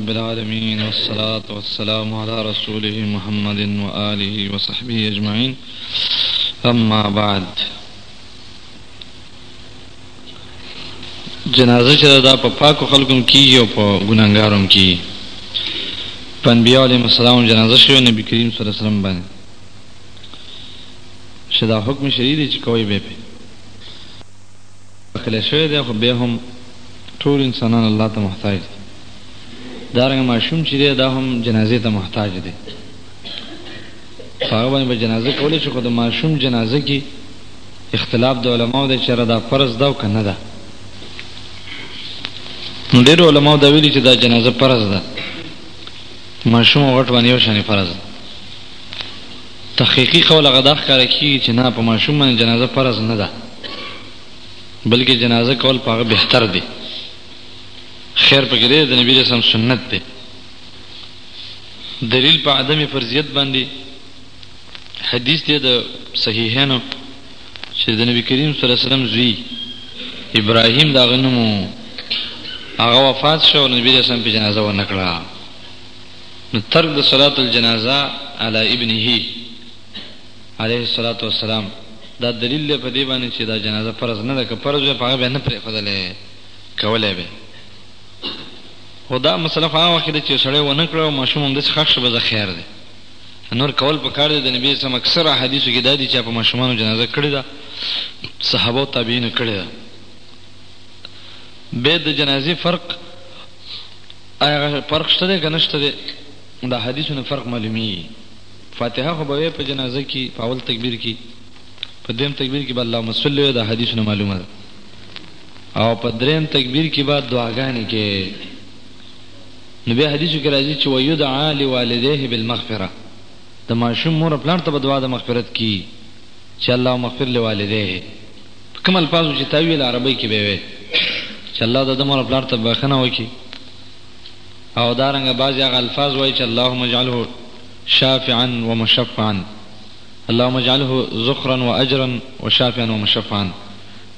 رب العالمين والصلاة والسلام على رسوله محمد وآله وصحبه أجمعين أما بعد جنازه چې دا په پاکو خلکو کیږي او په ګناګارو کیږي پنبیاء علیهم السلام جنازه شوه نبی کریم صلی الله علیه وسلم باندې شه دا حکم شرعي دی چې کوئ به پرې داخل شوی دی خو بیا هم ټول انسانان الله ته محتاج دي دارنګه ماشوم چې دی دا هم جنازې ته محتاج دی په هغه باندې به جنازه کولی شي خو د ماشوم جنازه کې اختلاف د علماو دی چې دا فرض ده او که نه ده نو ډېرو علماو دا ویلي چې دا جنازه فرض ده ماشوم او غټ باندې یو شانې فرض ده تحقیقي قول هغه دا ښکاره کېږي چې نه په ماشوم باندې جنازه فرض نه ده بلکې جنازه کول په هغه بهتر دی خیر پکې دی د نبی رسم سنت دی دلیل په عدم فرضیت باندې حدیث دی د صحیحینو چې د نبی کریم صلی الله علیه وسلم زوی ابراهیم دا غنمو هغه وفات شو نبی رسم په جنازه و نکړه نو ترک د صلاة الجنازه علی ابنه علیه الصلاة والسلام دا دلیل دی په دې باندې چې دا جنازه فرض نه ده، که فرض وای په هغه به یې نه پرېښودله، کولای به یې. خو دا مسله خو هغه وخت کې ده چې یو سړی ونه کړه او ماشوم همداسې ښخ شو بس دا خیر دی، نور کول پکار دي، د نبي علیه السلام اکثر احادیثو کې دا دي چې چا په ماشومانو جنازه کړې ده، صحابه او تابعینو کړې ده. بیا د جنازې فرق ایا هغه فرق شته دی که نشته دی د احادیثو نه فرق معلومیږي فاتحه خو به وې په جنازه کې په اول تکبیر کې په دویم تکبیر کې به اللهم صل وې د احادیثو نه معلومه ده او په دریم تکبیر کې به دعاګانې کې نو به حدیثو کې راځي چې ويدعا لوالديه بالمغفره د ماشوم مور پلان ته دعا د مغفرت کی چې الله مغفر لوالديه کوم الفاظ وو چې تا ویل عربۍ کې به یې ویل چې الله د ده مور او پلار ته بښنه وکړي او دارنګه بعضې هغه الفاظ وایي چې اللهم اجعله شافعا ومشفعا اللهم اجعله ذخرا واجرا وشافعا ومشفعا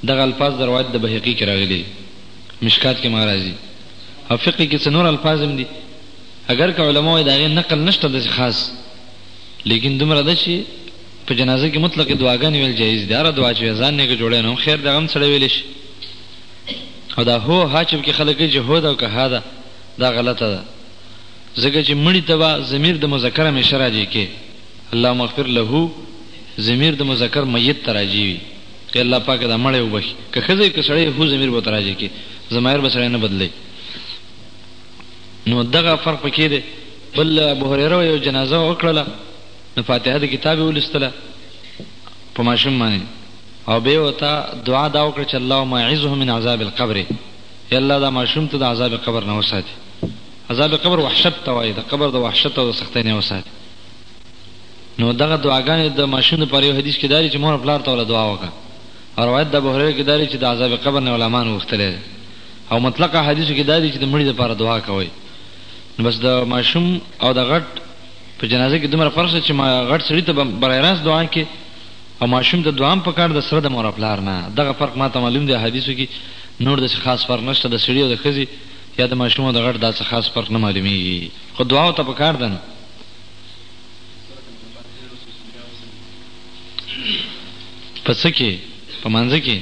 دغه الفاظ د روایت د بهقي کې راغلي مشکات کې ما راځي او فقه کې څه نور الفاظ هم دي اگر که علما وایي د هغې نقل نشته داسې خاص لیکن دومره ده چې په جنازه کې مطلقې دعاګانې ویل جایز دي، هره دعا چې بیا ځان نېکه جوړوي نو هم خیر دی، هغه هم سړی ویلی شي. او دا هو او ها چې پکې خلک کوي چې هو ده او که ها ده، دا غلطه ده، ځکه چې مړي ته به ضمیر د مذکر همېشه راجع کېږي، اللهم اغفر له، ضمیر د مذکر میت ته راجع وي، اې الله پاکه دا مړی وبښي، که ښځه وي که سړی وي هو ضمیر به ورته راجع کېږي، ضمایر به سړی نه بدلوي. نو دغه فرق پکې دی. بل ابوهريره يو جنازه وکړله. نو فاتحه د کتاب یې ولوستله په ماشوم باندې او بیا یې ورته دعا دا وکړه چې اللهم اعذه من عذاب القبر، ای الله دا ماشوم ته د عذاب قبر نه وساتي. عذاب قبر وحشت ته وایي، د قبر د وحشت او د سختۍ نه یې وساتي. نو دغه دعاګانې د ماشوم لپاره یو حدیث کې دا دي چې مور او پلار ته ورله دعا وکړه او روایت د ابوهریره کې دا دی چې د عذاب قبر نه علما نه غوښتلی دی او مطلقه حدیثو کې دا دي چې د مړي لپاره دعا کوئ نو بس د ماشوم او د غټ په جنازه کې دومره فرق شته چې ما غټ سړي ته برای راست دعا کې او ماشوم ته دعام په کار د سره د مور پلار نه دغه فرق ما ته معلوم دی حدیثو کې نور د څه خاص فرق نشته د سړي او د خزي یا د ماشوم او د غټ داسې خاص فرق نه معلومیږي خو دعا او ته په کار ده نه په څه کې په منځ کې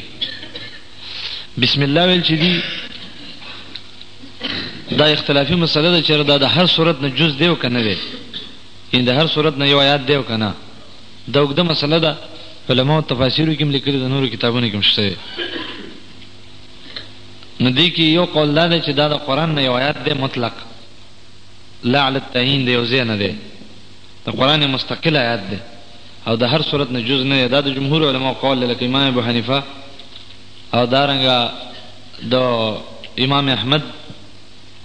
بسم الله ویل چې دی دا اختلافي مسله ده چې دا د هر صورت نه جز دی او کنه دی ان د هر صورت نه یو آیات دی او کنه دا وګړه مسله ده علماء تفاسیرو کې لیکلي د نورو کتابونو کې مشته نو دی کې یو قول دا دی چې دا د قران نه یو آیات دی مطلق لا علی التعین دی او زینه دی د قران مستقل آیات دی او د هر صورت نه جز نه دا د جمهور علماء قول لکه امام ابو حنیفه او دارنګه د امام احمد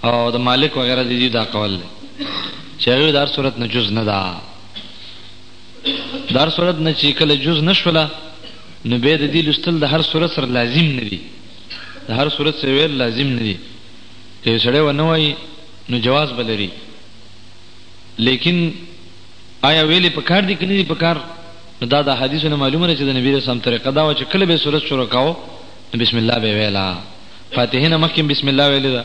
او د مالک وغیره د دې دا قول دی چې هغه دار صورت نه جز نه ده دار صورت نه چې کله جز نشوله نو به د دې لستل د هر صورت سره لازم نه دي د هر صورت سره ویل لازم نه دي که سړی ونه وای نو جواز بلري لیکن آیا ویلې په کار دي کني په کار دا د حدیثونو معلومه ده چې د نبی رسول طریقه دا و چې کله به صورت شروع کاو نو بسم الله به ویله فاتحې نه مخکې هم بسم الله ویلې ده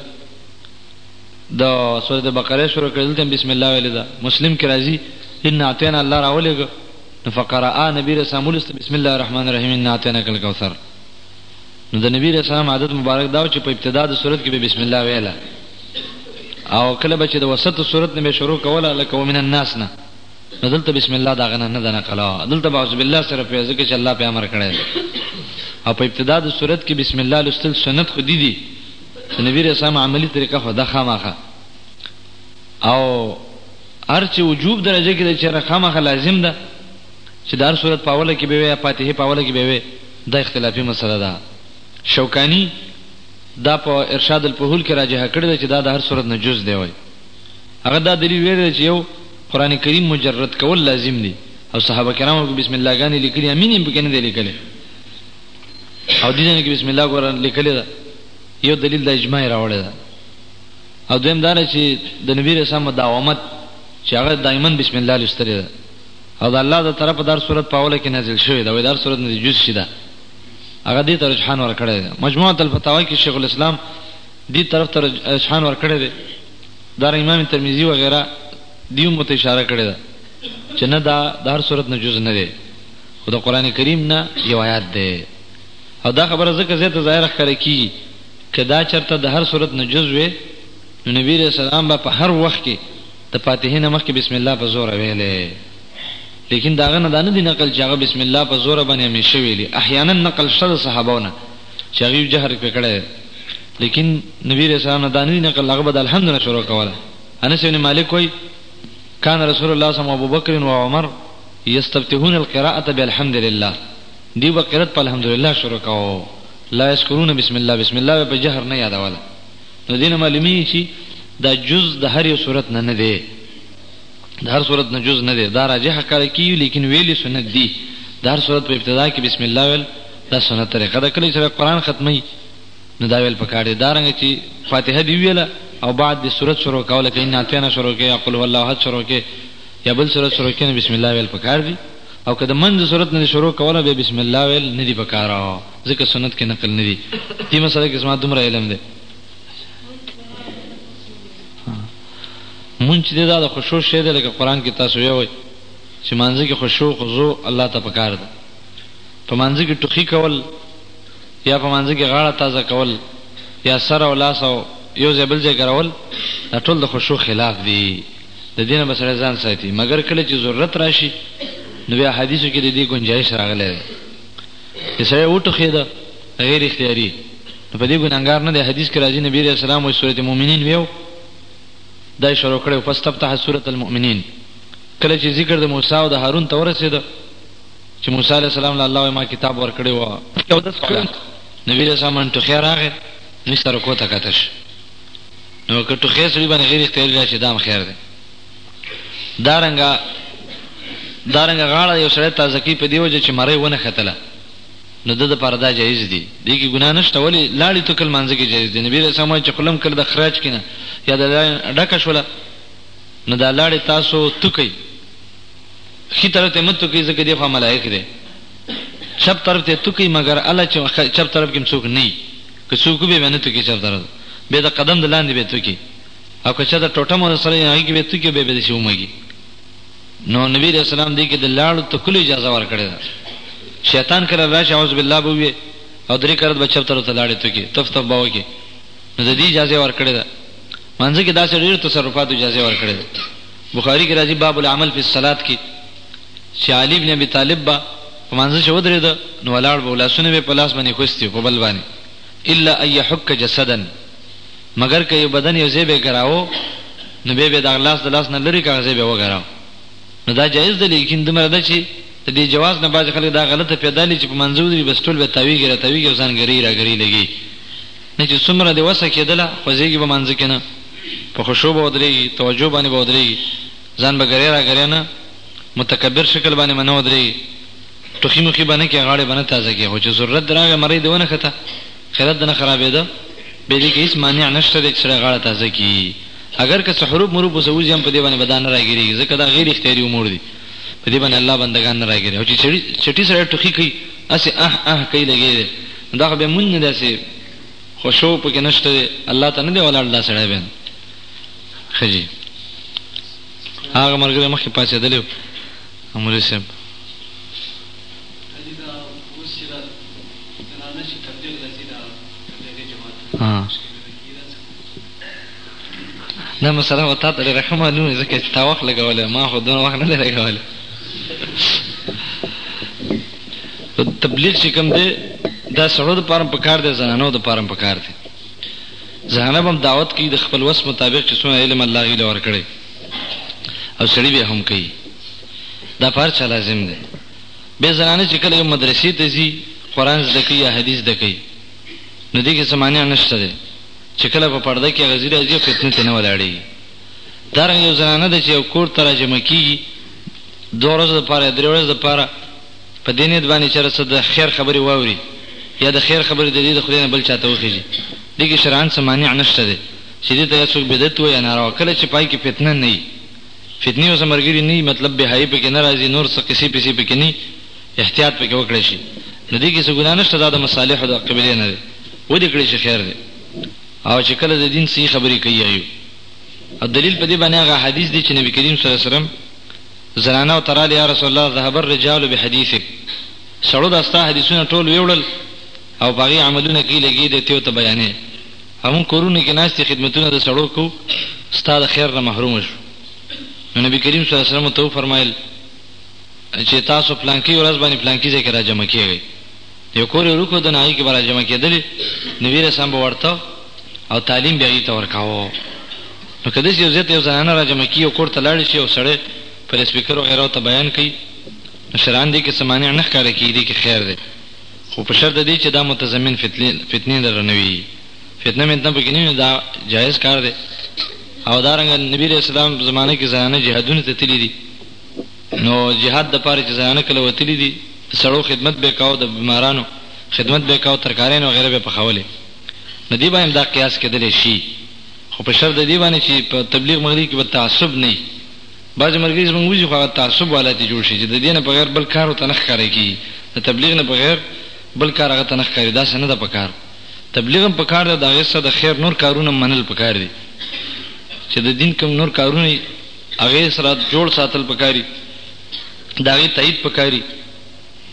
د سورت بقره شروع کړې دلته هم بسم الله ویلې ده مسلم کې راځي ان اعطینا الله راولېږه نو فقرآ نبی رسول الله ولسته بسم الله الرحمن الرحیم ان اعطیناک الکوثر نو د نبی رسول الله عادت مبارک دا و چې په ابتدا د سورت کې به بسم الله ویله او کله به چې د وسط سورت نه به شروع کوله لکه ومن الناس نه نو دلته بسم الله د هغه نه نه ده نقله، دلته به اعوذ بالله صرف وایې ځکه چې الله پرې امر کړی دی او په ابتدا د سورت کې بسم الله لوستل سنت خو دي دي د نبي علیه السلام عملي طریقه خو ده خامخا او هر چې وجوب درجه کې دی چې خامخا لازم ده چې د هر سورت په اوله کې به وي یا فاتحې په اوله کې به وي دا اختلافي مسله ده شوکاني دا په ارشاد الفهول کې راجحه کړې ده چې دا د هر سورت نه جز دی وایي هغه دا دلیل ویلی دی چې یو قرآن کریم مجرد کول لازم دی او صحابه کرامو کې بسم الله ګانې لیکلي امین یې پکې نه دی لیکلی او دې ځینې کې بسم الله ګوره لیکلې ده یو دلیل د اجماع راوړی ده او دویم دا چې د نبی رسول الله دعوامت چې هغه دایمن بسم الله لستري ده او د الله د طرف در صورت په اوله کې نازل شوی دا وې در صورت نه جز شي ده هغه دې ته رجحان ورکړی ده مجموعه الفتاوی کې شیخ الاسلام دې طرف ته رجحان ورکړی ده دار امام ترمذی وغیره دی هم ته اشاره کړی ده چې نه دا د هر صورت نه جز نه دی خو د قران کریم نه یو آیات دی او دا خبره ځکه زه ته ظاهر ښکاره کی که دا چرته د هر صورت نه جز وي نو نبی رسول الله به په هر وخت کې د فاتحه نه مخکې بسم الله په زور ویلې لیکن داغه نه دانه دی نقل چې هغه بسم الله په زور باندې همیشه ویلي احیانا نقل شته صحابهونه چې هغه جهر په کړه لیکن نبی رسول الله نه دانه نقل هغه بد الحمد نه شروع کوله انس بن مالک کوئی کان رسول الله صلی الله علیه وسلم ابوبکر او عمر یستفتحون القراءه بالحمد لله دی بقرات په الحمد لله شروع کاو لا یذكرون بسم الله بسم الله په جهر نه یادول نو دینه معلومی چې دا جز د هر یو صورت نه نه دی د هر صورت نه جز نه دی دا راجح کار کی لیکن ویلی سنت دی د هر صورت په ابتدا کې بسم الله ویل دا سنت طریقه ده کله چې سړی قرآن ختموي نو دا ویل پکار دی دا رنګه چې فاتحه دې ویله او بعد دې سورت شروع کوه لکه انا اعطیناک شروع کړې یا قل هو الله احد شروع کړې یا بل سورت شروع کړې نو بسم الله ویل پکار دی او که د منځ سورت نه شروع کوله بیا بسم الله ویل نه دی پکار ځکه سنت کې نقل نه دی دې مسله کې زما دومره علم دی مونږ چې دا د خشوع شی دی لکه قرآن کې تاسو ویوئ چې مانځه کې خشوع خضوع الله ته پکار ده په مانځه کې ټوخي کول یا په مانځه کې غاړه تازه کول یا سر او لاس او یو ځای بل ځای ګرول دا ټول د خشوع خلاف دي د دې نه به سړی ځان ساتي مګر کله چې ضرورت راشي نو بیا حدیثو کې د دې ګنجایش راغلی دی چې سړی وټوخېده غیر اختیاري نو په دې ګناهګار نه دی حدیث کې راځي نبی علیه السلام وایي سورت مؤمنین ویو دا یې شروع کړی فاستفتح سورت المؤمنین کله چې ذکر د موسی او د هارون ته ورسېده چې موسی علیه السلام له الله وایي ما کتاب ورکړی و چې اودس کړم نبي علیه السلام باندې ټوخی راغی نو سر رکوع ته کښته شو نو که ټوخی سړي باندې غیر اختیاري راشي دا هم خیر دی دارنګه دارنګه غاړه یو سړی تازه کی په دی وجه چې مړی ونه ختله نو د لپاره دا جایز دی دی کی ګناه نشته ولی لاړی تو کل منځ کې جایز دی نبی رسول الله چې قلم کړ د خراج کینه یا د ډکه شوله نو دا لاړی تاسو تو کوي ښی طرف ته مه توکئ ځکه دې خوا ملائک دی. چپ طرف ته توکئ مګر هله چې چپ طرف کې هم څوک نه وي. که څوک وي بیا نه توکئ چپ طرف ته. بیا د قدم د لاندې به توکئ. او که چاته ټوټه مو درسره وي هغې کې به توکئ او بیا به داسې ومږي. نو نبي علیه السلام دې کې د لاړو توکلو اجازه ورکړې ده. شیطان کله راشي اعوذ بالله به ووایې او درې کرت به چپ طرف ته لاړې توکئ تف تف به وکړي. نو د دې اجازه ورکړې ده. مانځه کې داسې ډېرو تصرفاتو اجازه ورکړې ده. بخاری کې راځي باب العمل فی الصلات کې چې علی ابن ابي طالب با په منځ چې ودرېد نو ولاړ به لاسونه به په لاس باندې خوستي په بل باندې الا اي حک جسدن مگر که یو بدن یو ځای به ګراو نو به به د لاس د لاس نه لري کاغذ به وګراو نو دا جایز دی لیکن دمر ده چې د دې جواز نه باز خلک دا غلطه پیدا لې چې په منځو دی بس ټول به تاویږي را تاویږي ځان ګری را ګری لګي نه چې څومره دی وسه کېدله خوځېږي به منځ کې نه په خشوع به ودرېږي، توجه باندې به ودرېږي، ځان به ګرې را ګرې نه، متکبر شکل باندې به نه ودرېږي، ټوخي موخي به نه کوې، غاړې به نه تازه کوې، خو چې ضرورت دې راغی، مرۍ دې ونښته، خیرات دې نه خرابېده، بیا دې کې هېڅ مانع نشته دی چې سړی غاړه تازه کړي، اګر که څه حروف مروف ورسره وځي هم په دې باندې به دا نه راګېرېږي، ځکه دا غیر اختیاري امور دي، په دې باندې الله بندګان نه راګېري، او چې چټي سړی ټوخي کوي، هسې اح اح کوي لګېا دی، نو دا خو بیا لمونځ نه دی، هسې. خشوع پکې نشته دی الله ته نه دی ولاړ دا سړی بین خجی هغه مرګره مخکې پاتې دلیو امر صاحب ها نه مسله وتا ته رحمه نو ځکه چې تا وخت لګولې ما خو دونه وخت نه لګولې تبلیغ چې کوم دی دا سړو د پاره په کار دی زنانو د پاره په کار دی زنانه هم دعوت کوي د خپل وس مطابق چې څونه علم الله یې لور کړی او سړي به هم کوي دا پر چا لازم دی به زنانه چې کله مدرسې ته ځي قران زده کوي یا حدیث زده کوي نو دې کې سمانه نشته ده چې کله په پرده کې غزیره ځي فتنه ته نه ولاړي دا رنګ یو زنانه ده چې یو کور ته راجمع کېږي دوه ورځې دپاره یا درې ورځې دپاره په دې نیت باندې چېرې څه د خیر خبرې واوري یا د خیر خبرې د دې د خولې نه بل چا ته وخېژي دې کې شرعاً څه مانع نه شته دی چې دې ته یا څوک بدعت وایي یا ناروا کله چې پای کې فتنه نه وي فتنې اوسه ملګري نه وي مطلب بهایي پکې نه راځي نور څه قصې پیسې پکې نه احتیاط پکې وکړی شي نو دې کې څه ګناه نه شته دا د مصالحو د قبلې نه دی ودې کړی شي خیر دی او چې کله د دین صحیح خبرې کوي یې یو او دلیل په دې باندې هغه حدیث دی چې نبی کریم صلی الله علیه وسلم زنانه او ترال یا رسول الله ذهب الرجال بحدیثک سړو دا ستا حدیثونه ټول ویوړل او باغی عملونه کې لګي دي ته ته بیانې هم کورونه کې ناشتي خدمتونه د سړو کو ستا د خیر نه محروم شو نبی کریم صلی الله علیه وسلم ته فرمایل چې تاسو پلانکی ورځ باندې پلانکی ذکر راځم کیږي یو کور یې ورکو دنو هغه کې به را جمع کېدلې نو ویره سم به ورته او تعلیم بیا یې ته ورکاوه نو که داسې یو ځای ته یو زنانه را جمع کړي او کور ته لاړ شي او سړی پر سپیکر وغیره ته بیان کوي نو شرعن دې کې څه مانع نه ښکاره کېږي دې کې خیر دی خو په شرط دی چې دا متضمن فتنې لره نه وي فتنه متنه پکې نه دا جایز کار دی او دارنګ نبی رسول الله زمانه کې زنانه جهادونه ته تللی دي نو جهاد د پاره چې زنانه کله وتلي دي د سړو خدمت به کاو د بیمارانو خدمت به کاو ترکارین وغیره به پخولې نو دی باندې دا قیاس کېدل شي خو په شرط دی باندې چې په تبلیغ مغربي کې به تعصب نه بعض مرګي زموږ وځي خو تعصب والات جوړ شي چې د دینه بغیر بل کار او تنخ کاری کی د تبلیغ نه بغیر بل کار هغه تنخ کاری دا سن ده پکار تبلیغ هم پکار ده دا غصه د خیر نور کارونه منل پکار دي چې د دین کوم نور کارونه هغې سره جوړ ساتل پکاري د هغې تایید پکاري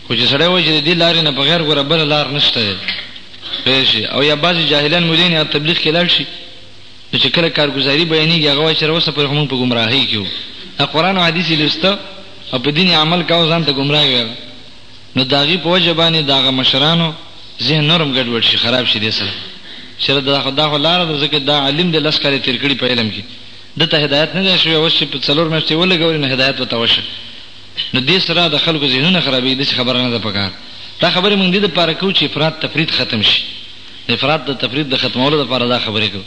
خو چې سړی وایي چې د دې لارې نه بغیر ګوره بله لار نشته دی پوه شي او یا بعضې جاهلان مولین یا تبلیغ کې لاړ شي نو چې کله کارګزاري بیانېږي هغه وایي چې تر اوسه پورې خو موږ په ګمراهۍ کې وو دا قرآن او حدیث یې لوسته او په دین عمل کاوه ځان ته ګمراه ویل نو د هغې په وجه باندې د هغه مشرانو ذهن نور هم ګډوډ شي خراب شي دې سره چې دا خو دا خو لاره ده ځکه دا علم دی لس کاله تېر کړي په علم کې ده ته هدایت نه دی شوی، اوس چې په څلور میاشتې یې ولګولې نو هدایت ورته وشو، نو دې سره د خلکو ذهنونه خرابېږي، داسې خبره نه ده په کار، دا خبرې موږ دې لپاره کوو چې افراط تفریط ختم شي، د افراط د تفریط د ختمولو لپاره دا خبرې کوو،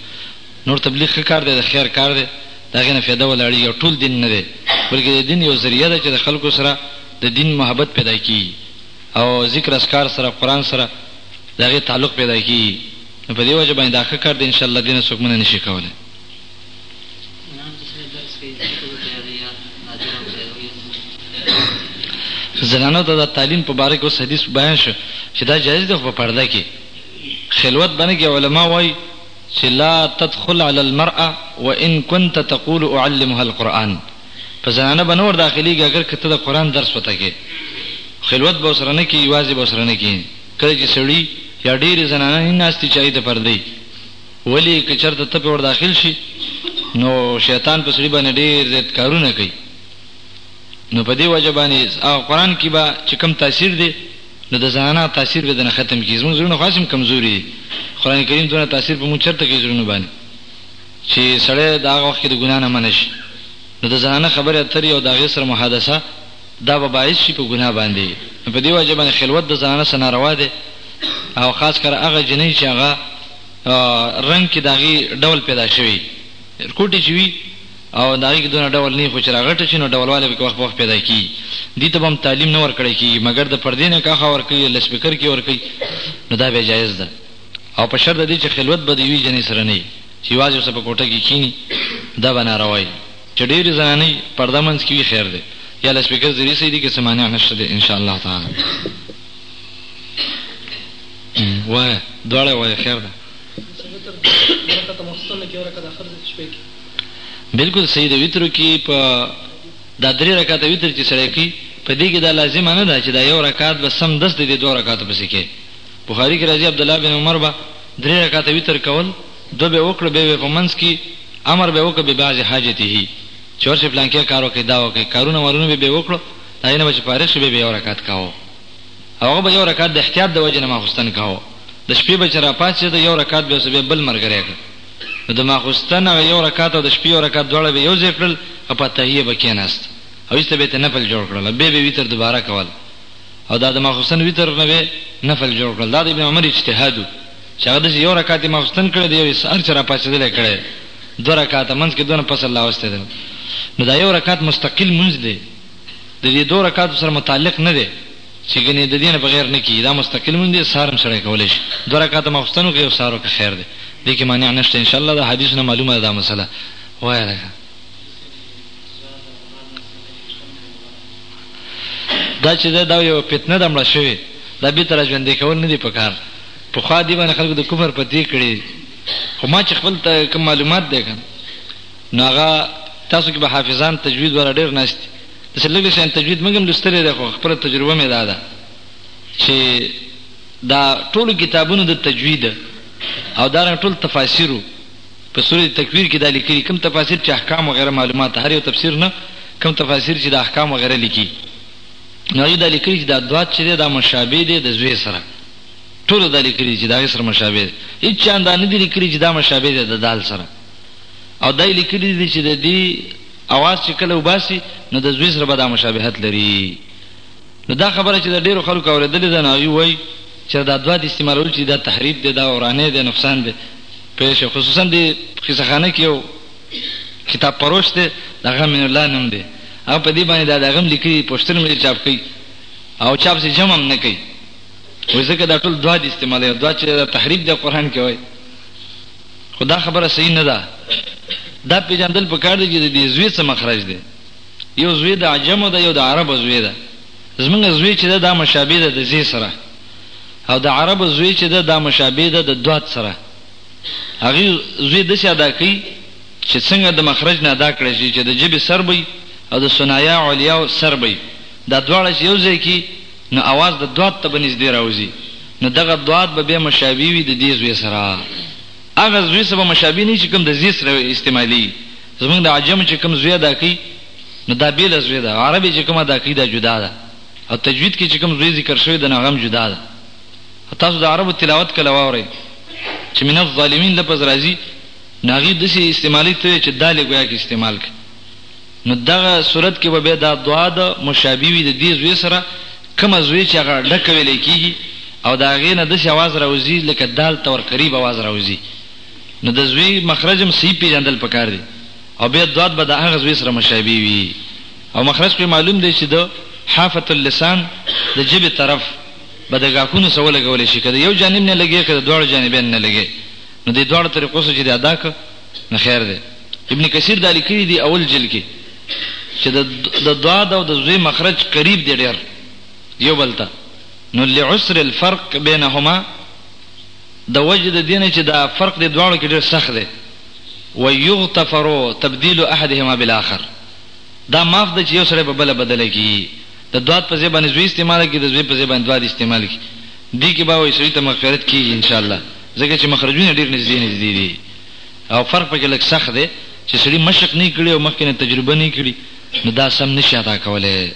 نور تبلیغ ښه کار دی، د خیر کار دی، د هغې نه فایده ولاړېږي او ټول دین نه دی، بلکې د دین یو ذریعه ده چې د خلکو سره د دین محبت پیدا کېږي او ذکر اذکار سره، قرآن سره د هغې تعلق پیدا کېږي، نو په دې وجه باندې دا ښه کار دی، انشاءالله دې نه څوک منع نه شي کولی. زنانو ته د تعلیم په باره کې اوس حدیث بیان شو چې دا جایز دی په پرده کې خلوت باندې کې علما وایي چې لا تدخل علی المرأه وان كنت تقول اعلمها القرآن په زنانه باندې ور داخليږي اگر کته د قرآن درس وته کې خلوت به سره نه کې یوازې به سره نه کې کله چې سړی یا ډېری زنانه نه ناشتي چای ته پردې ولی که چرته ته په ور داخل شي نو شیطان په سړي باندې ډیر زیات کارونه کوي نو په دې وجه باندې او قران کې به چې کم تاثیر دی نو د زنانه تاثیر به نه ختم کیږي زموږ زړه خاصم کمزوري دي قران کریم دونه تاثیر په موږ چرته کې زړه باندې چې سړی دا وخت کې د ګنا نه منش نو د زنانه خبره اترې او د غیر سره محادثه دا به باعث شي په ګنا باندې په دې وجه باندې خلوت د زنانه سره ناروا دي او خاص کر هغه جنې چې هغه رنګ کې د هغې ډول پیدا شوی کوټې چې وي او د هغې کې دونه ډول نه خو چې راغټه شي نو ډولوالی به کې وخت په وخت پیدا کېږي دې ته به هم تعلیم نه ورکړی کېږي مګر د پردې نه کاخه ورکوي له سپیکر کې ورکوي نو دا بیا جایز ده او په شرط دی چې خلوت به د یوې جنې سره نه وي چې یوازې ورسره په کوټه کې کښېني دا به ناروا وي چې ډېرې زنانې پرده منځ کې وي خیر دی یا له سپیکر ذریعې صحیح دي که څه مانع نشته دی انشاءالله تعالی وایه دواړه وایه خیر ده بالکل صحیح ده ویترو کې په دا درې رکعات ویتر چې سره کې په دې کې دا لازم نه ده چې دا یو رکعات به سم دس دې دوه رکعات پسې کې بخاری کې راځي عبد الله بن عمر با درې رکعات ویتر کول دوه به وکړ به په منځ کې امر به وکړ به بعض حاجته چور شي پلان کې کارو کې دا وکړي کارونه ورونه به وکړو دا نه به چې فارغ شي به یو رکعات کاوه هغه به یو رکعت د احتیاط د وجې نه ماخوستن کاوه، د شپې به چې راپاڅېده یو رکعت به یې اوس بیا بل ملګری کړ، نو د ماخوستن هغه یو رکعت او د شپې یو رکعت دواړه به یې یو ځای کړل او په التحیه به کېناست او ایسته به یې ته نفل جوړ کړل او بیا به یې وتر دوباره کول او دا د ماخوستن وتر نه به یې نفل جوړ کړل، دا د ابن عمر اجتهاد و چې هغه داسې یو رکعت یې ماخوستن کړی دی یو یې سهار چې راپاڅېدلی کړی دی، دوه رکعته، منځ کې دونه پسل راوستی دی، نو دا یو رکعت مستقل لمونځ دی. د دې دوه رکعاتو سره متعلق نه دی چې ګنې د دې نه بغیر نه کېږي، دا مستقل لمونځ دی، سهار هم سړی کولی شي، دوه رکعاته ماخوستن وکړي او سهار وکړي خیر دی، دې کې مانع نه شته، انشاءالله د احادیثو نه معلومه ده دا مسله، وایه لږه. دا چې ده دا یوه فتنه ده مړه شوې، دا بېرته را ژوندی کول نه دي په کار، پخوا دې باندې خلکو د کفر پتې کړي، خو ما چې خپل کوم معلومات دی که نه. نو هغه تاسو کې به حافظان تجوید والا ډېر ناست دي داسې لږ شیان تجوید موږ هم لوستلی دی خو خپله تجربه مې دا ده چې دا ټولو کتابونو د تجوید او دارنګ ټول تفاسیرو په سورې تکویر کې دا لیکلي کوم تفاسیر چې احکام وغیره معلومات هر یو تفسیر نه کوم تفاسیر چې د احکام وغیره لیکي نو هغوی دا لیکلي چې دا دوات چې دی دا مشابه دی د زوی سره ټولو دا لیکلي چې د هغې سره مشابه دی هېڅ چا دا نه دي لیکلي چې دا مشابه دی د دال سره او دای لیکلی دی چې د دې اواز چې کله وباسي نو د زوی سره به دا مشابهت لري نو دا خبره چې د ډیرو خلکو اورېدلې ده نو یو وای چې دا دوا د استعمالول چې دا تحریف دی دا ورانه دی نقصان دی په شي خصوصا د قصه خانه کې یو کتاب پروش دی دغه من الله نوم دی هغه په دې باندې دا دغه لیکلي پوښتنه مې چاپ کړي او چاپ سي جمع نه کوي وځکه دا ټول دوا د استعمالول دوا چې تحریف دی قران کې وای خو دا خبره صحیح نه ده دا پیژندل پکار دی چې د دې زوی څه مخرج دی یو زوی د عجمو ده یو د عربو زوی ده زمونږ زوی چې ده دا مشابه ده د زی سره او د عربو زوی چې ده دا مشابه ده د دوات سره هغه زوی داسې ادا کوي چې څنګه د مخرج نه ادا کړی شي چې د ژبې سر وي او د صنایع علیاو سر وي دا دواړه چې یو ځای کي نو اواز د ضاد ته به نږدې راوځي، نو دغه ضاد به بیا مشابه وي د دې زوی سره، هغه زوی سره به مشابه نه وي چې کوم د ذې سره استعمالېږي، زموږ د عجم چې کوم زوی ادا کوي، نو دا بېله زوی ده، عرب یې چې کومه ادا کوي دا جدا ده، او تجوید کې چې کوم زوی ذکر شوی ده نو هغه هم جدا ده، او تاسو د عربو تلاوت کله واورئ چې من الظالمین لفظ راځي نو هغوی داسې استعمالوي ته چې دال یې ګویا کې استعمال کړي. نو دغه صورت کې به بیا دا ضاد مشابه وي د دې زوی سره، کومه زوی چې هغه ډکه ویلی کېږي او د هغې نه داسې اواز راوځي لکه دال ته ورقریب اواز راوځي، نو د زوی مخرج هم صحیح پېژندل په کار دي او بیا ضاد به د هغه زوی سره مشابه وي او مخرج پرې معلوم دی چې د حافة اللسان د ژبې طرف به د غاښونو سره ولګول شي، که د یو جانب نه لګي که د دواړو جانبین نه لګي، نو دې دواړو طریقو سره چې دې ادا کړ، نه خیر دی ابن کثیر دا لیکلی دی اول جلد کې چې د ضاد او د زوی مخرج قریب دی ډیر یو بل ته نو لعسر الفرق بینهما د وجه د دینه چې دا فرق دی دواړو کې ډیر سخت دی ويغتفر تبديل احدهما بالاخر دا معاف د چې یو سره په بل بدل کی د دوات په ځای باندې زوی استعمال کی د زوی په ځای باندې دوات استعمال کی دی کې به وایي سړي ته مغفرت کیږي ان شاء الله ځکه چې مخرجونه ډیر نږدې نږدې دي او فرق پکې لږ سخت دی چې سړي مشق نه کړي او مخکې نه تجربه نه کړي نو دا سم نشي ادا کولای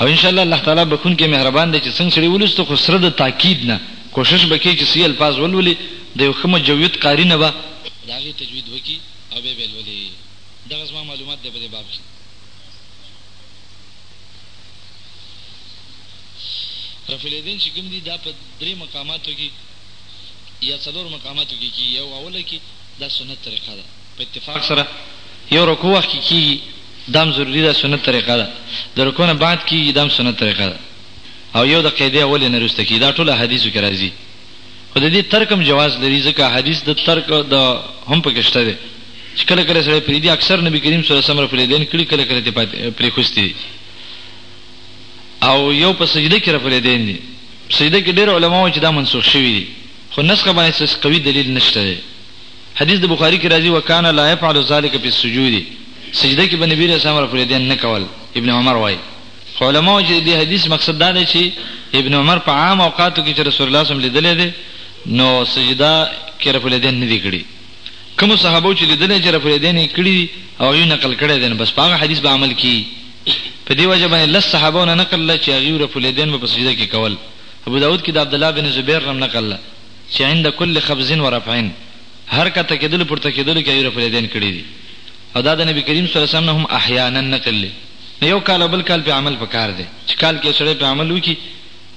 او ان شاء الله الله تعالی بخون کې مهربان دی چې څنګه سړي ولست خو سره د تاکید نه کوشش وکړي چې سی الفاظ ولولي د یو خمه جوید قاری نه به د هغه تجوید وکړي او به به ولولي دغه زما معلومات دی په دې باب کې رفیل دین چې کوم دي دا په درې مقاماتو کې یا څلور مقاماتو کې کیږي او اوله کې دا سنت طریقه ده په اتفاق سره یو رکوع وخت کې کیږي دا هم ضروري ده سنت طریقه ده د رکوع نه بعد کیږي دا هم سنت طریقه ده او یو د قیدې اولې نه وروسته کیږي دا ټول حدیثو کې راځي خو د دې ترک هم جواز لري ځکه حدیث د ترک د هم پکې شته دی چې کله کله سره پرې دي اکثر نبی کریم صلی الله علیه وسلم رفل دین کړي کله کله ته پرې خوستي او یو په سجده کې رفل دین دي سجده کې ډېر علما وایي چې دا منسوخ شوي دي خو نسخ باندې څه قوي دلیل نشته دی حدیث د بخاری کې راځي وکانا لا يفعل ذلك في السجود سجده کې به نبی رسول الله رفع الیدین نه کول ابن عمر وایي خو علما وایي چې د حدیث مقصد دا دی چې ابن عمر په عام اوقاتو کې چې رسول الله صلی الله علیه وسلم لیدلې دي نو سجده کې رفع الیدین نه دی کړی کومو صحابو چې لیدلی چې رفریدین یې کړي دي او هغوی نقل کړی دی نو بس په هغه حدیث به عمل کیږي په دې وجه باندې لس صحابو نه نقل له چې هغوی رفریدین به په سجده کې کول ابو داود کې د عبدالله بن زبیر نه نقل له چې عند کل خبز و رفع هر کته کېدلو پورته کېدلو کې هغوی رفریدین کړي دي او دا د نبی کریم صلی الله علیه وسلم نه هم احیانا نقل دی نو یو کال او بل کال په عمل پکار دی چې کال کې سړی په عمل وکړي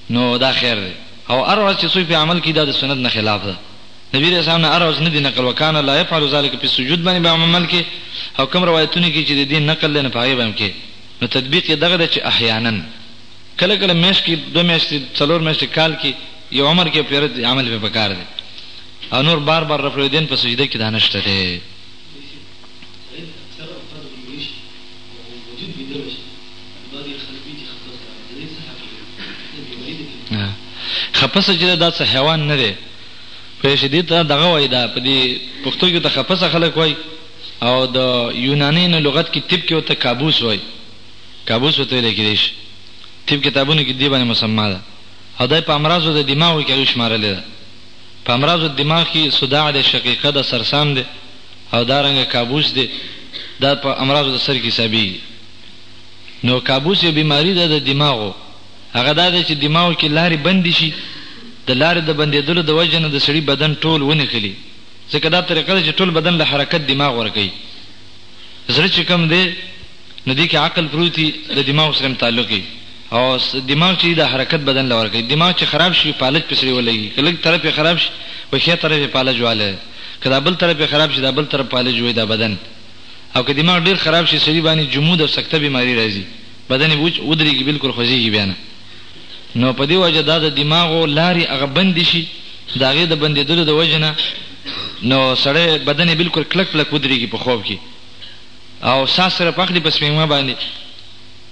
نو دا خیر دی او هر ورځ چې څوک په عمل کې دا د سنت نه خلاف ده نبی علیه السلام نه هره ورځ نه دي نقل وکانه لا يفعل ذلک په سجود باندې به عمل کې او کوم روایتونه کې چې د دې نقل دی نو په هغې به هم کې نو تطبیق یې دغه دی چې احیانا کله کله میاشت کې دوه میاشتې څلور میاشتې کال کې یو عمر کې پیره عمل به پکار دی او نور بار بار رفع الیدین په سجده کې دا نشته دی خپه سجده دا څه حیوان نه دی پوه شئ دې ته دغه وایي دا په دې پښتو کې ورته خپسه خلک وایي او د یوناني نه لغت کې طب کې ورته کابوس وایي کابوس ورته ویلی کېدای شي طب کتابونو کې دې باندې مسما ده او دا په امراضو د دماغو کې وشمارلې ده په امراضو د دماغ کې صداع ده شقیقه ده سرسام ده او دا رنګه کابوس ده دا په امراضو د سر کې حسابېږي نو کابوس یو بیماری ده د دماغو هغه دا دی چې دماغو کې لارې بندې شي، د لارې د بندېدلو د وجې نه د سړي بدن ټول ونښلي، ځکه دا طریقه ده چې ټول بدن له حرکت دماغ ورکوي، زړه چې کوم دی نو دې کې عقل پروت وي، له دماغو سره هم تعلق وي او دماغ چې وي دا حرکت بدن له ورکوي، دماغ چې خراب شي فالج په سړي ولګي، که لږ طرف یې خراب شي په ښی طرف یې فالج والی دی، که دا بل طرف یې خراب شي دا بل طرف فالج وهي دا بدن او که دماغ ډېر خراب شي سړي باندې جمود او سکته بیماري راځي، بدن یې وچ ودرېږي، بلکل خوځېږي بیا نه، نو په دې وجه دا د دماغو لارې هغه بندې شي، د هغې د بندېدلو د وجې نه نو سړی بدن یې بلکل کلک پلک ودرېږي په خوب کې او ساه صرف اخلي په سپېږمه باندې.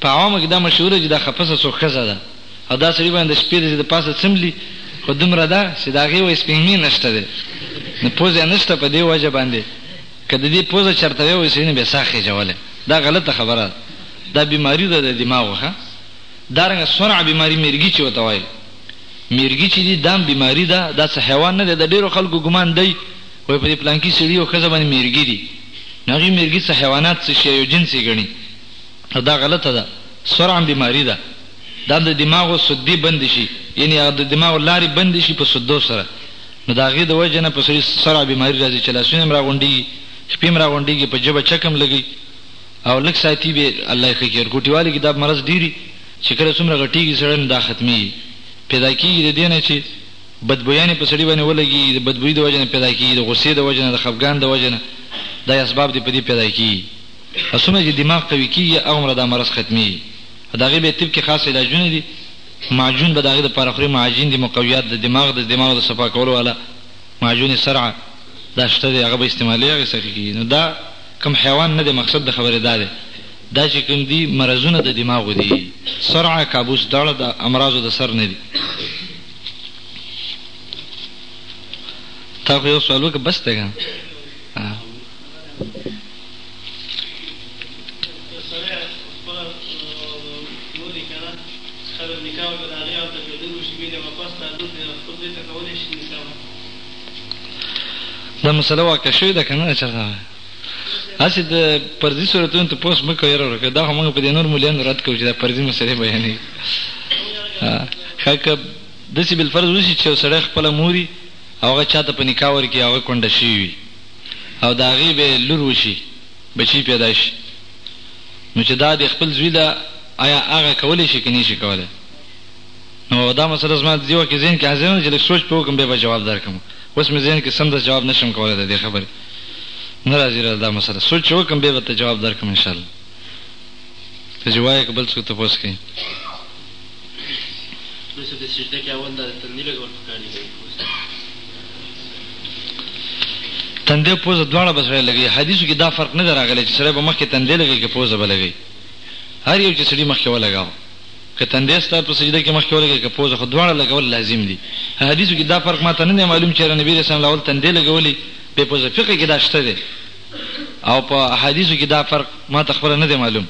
په عوامو کې دا مشهوره ده چې دا خپسه څوک ښځه ده او دا سړي باندې د شپې داسې د پاسه څملي، خو دومره ده چې د هغې وایي سپېږمې نشته دی، نو پوزه یې نشته په دې وجه باندې. که د دې پوزه چرته وی وی سړی نه بیا ساه خیژولی دا غلطه خبره ده دا بیماری ده د دماغو ښه دارنګه سرع بیماری میرګی چی وته وایل میرګی چی دی دام بیماری ده دا څه حیوان نه ده د ډیرو خلکو ګمان دی وای په دې پلانکی سړی او خزه باندې میرګی دی نغی میرګی څه حیوانات څه شی یو جنسی غنی دا غلطه ده سرع بیماری ده دا د دماغو سدی بند شي یعنی د دماغو لارې بند شي په سدو سره نو د هغې د وجې نه په سړي سرع بیماري راځي چې لاسونه هم راغونډېږي، شپې هم راغونډېږي، په ژبه چک هم لګوي او لږ ساعتي به الله یې ښه کړي. ورکوټي والي کې دا مرض ډېري چې کله څومره غټېږي سړی نو دا ختمېږي. پیدا کېږي د دې نه چې بد بویانې په سړي باندې ولګېږي، د بد بوي د وجې نه پیدا کېږي، د غوسې د وجې نه، د خفګان د وجې نه، دا یې اسباب دي په دې پیدا کېږي. او څومره چې دماغ قوي کېږي هغومره دا مرض ختمېږي او د هغې بیا طب کې خاص علاجونه دي معجون به د هغې لپاره خورې معاجين دي مقويات د دماغ د دماغ د صفا کولو والا معجون صرع دا شته دی هغه به استعمالي هغې څخه کيږي نو دا کوم حيوان نه دی مقصد د خبرې دا دی دا چې کوم دي مرضونه د دماغو دي صرع کابوس داړه د امراضو د سر نه دي تا خو یو سوال وکړ بس دی که دا مسله واقع شوې ده که نه چېرته هسې د پردي صورتونو ته پوس مه کوئ یاره ورکه دا خو موږ په دې نور مولیانو رد کوو چې دا پردي مسلې بیانوي ښه که داسې بالفرض وشي چې یو سړی خپله موري او هغه چا ته په نکاح ورکړي هغه کونډه شوي وي او د هغې به لور وشي، بچي پيدا شي، نو چې دا د خپل زوی ده، ايا هغه کولی شي که نه شي کولی؟ نو دا مسله زما ددې وخت کې ذهن کې حاضره نه ده چې لږ سوچ پرې وکړم بيا به جواب درکړم، اوس مې ذهن کې سمدست جواب نه شم کولی ددې خبرې نه راځي راله دا مسله سوچ چې وکړم بيا به درته جواب درکړم انشاالله ته چې وايې که بل څوک تپوس کوي. تندې پوزه دواړه به سړی لګي حدیثو کې دا فرق نه دی راغلی چې سړی به مخکې تندې لګي که پوزه به لګي هر یو چې سړي مخکې ولګاو که تندې ستا په سجده کې مخکې ولګي که پوزه خو دواړه لګول لازم دي حدیثو کې دا فرق ماته نه دی معلوم چې نبی رسول الله اول تندې لګولې به پوزه فقه کې دا شته دی او په حدیثو کې دا فرق ماته خبره نه دی معلوم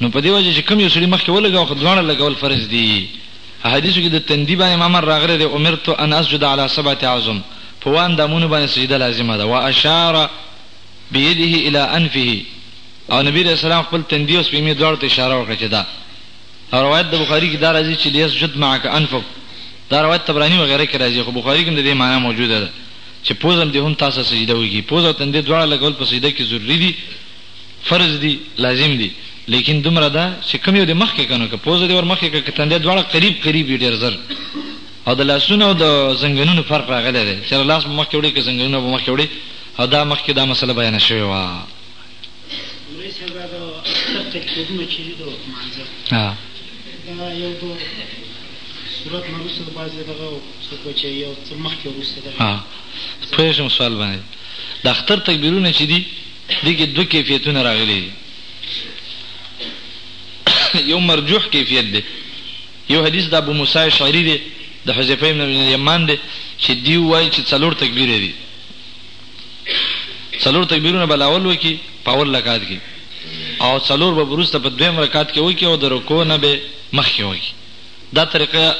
نو په دې وجه چې کوم یو سړي مخکې ولګاو خو دواړه لګول فرض دي احادیثو کې د تندي باندې امر راغلی دی امرت ان اسجد علی سبعه اعظم په وان دامونو باندې سجده لازمه ده واشار بيده الى انفه او نبی رسول الله خپل تندي او سپیمه دواړو ته اشاره وکړه چې دا او روایت د بخاری کې دا راځي چې لیسجد معک انفک دا روایت تبرانی و غیره کې راځي خو بخاری کې د دې معنی موجوده ده چې پوزم دې هم تاسو سجده وکړي پوز او تندې دواړه لګول په سجده کې ضروری دي فرض دي لازم دي لیکن دومره ده چې کوم یو د مخ کې کنه که پوزه دې ور مخ کې کتندې دواړه قریب قریب ډیر زر او د لاسونو او د زنګونونو فرق راغلی دی چې لاس مخ کې وړي که زنګونونه مخ کې وړي او دا مخ کې دا مسله بیان شوی و ها دا یو دو صورت مروسه د بازي دغه څوک چې یو څه مخ کې وروسته ده ها پوه شم سوال باندې د اختر تکبیرونه چې دي دې کې دوه کیفیتونه راغلي دي. یو مرجوح کیفیت دی. یو حدیث د ابو موسی اشعري دی، د حذیفه ابن الیمان دی چې دی وايي چې څلور تکبیره دي. څلور تکبیرونه به لاول وکړي په اول رکعت کې او څلور به وروسته په دویم رکعت کې وکړي او د رکوع نه به مخکې وکړي. دا طریقه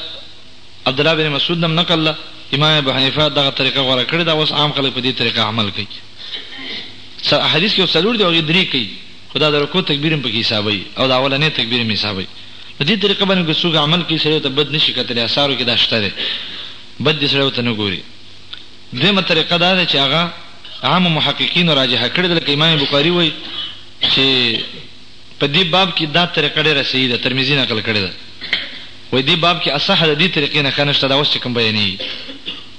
عبدالله بن مسعود نه نقل ده. امام ابو حنیفه دغه طریقه غوره کړې ده. اوس عام خلک په دې طریقه عمل کوي. څه احادیث کې څلور دی او غي درې کوي خدا د رکوع تکبیر هم په حسابي او دا اولنې تکبیر هم حسابي په دې طریقه باندې که څوک عمل کوي سره ته بد نشي کتل اثارو کې دا شته دی بد دې سره ته نه ګوري دمه طریقه دا ده چې هغه عام محققین راجح کړی د امام بخاری وای چې په دې باب کې دا طریقه ډیره صحیح ده ترمذی نقل کړی ده وای دې باب کې اصح د دې طریقې نه خنشته دا اوس کوم بیانې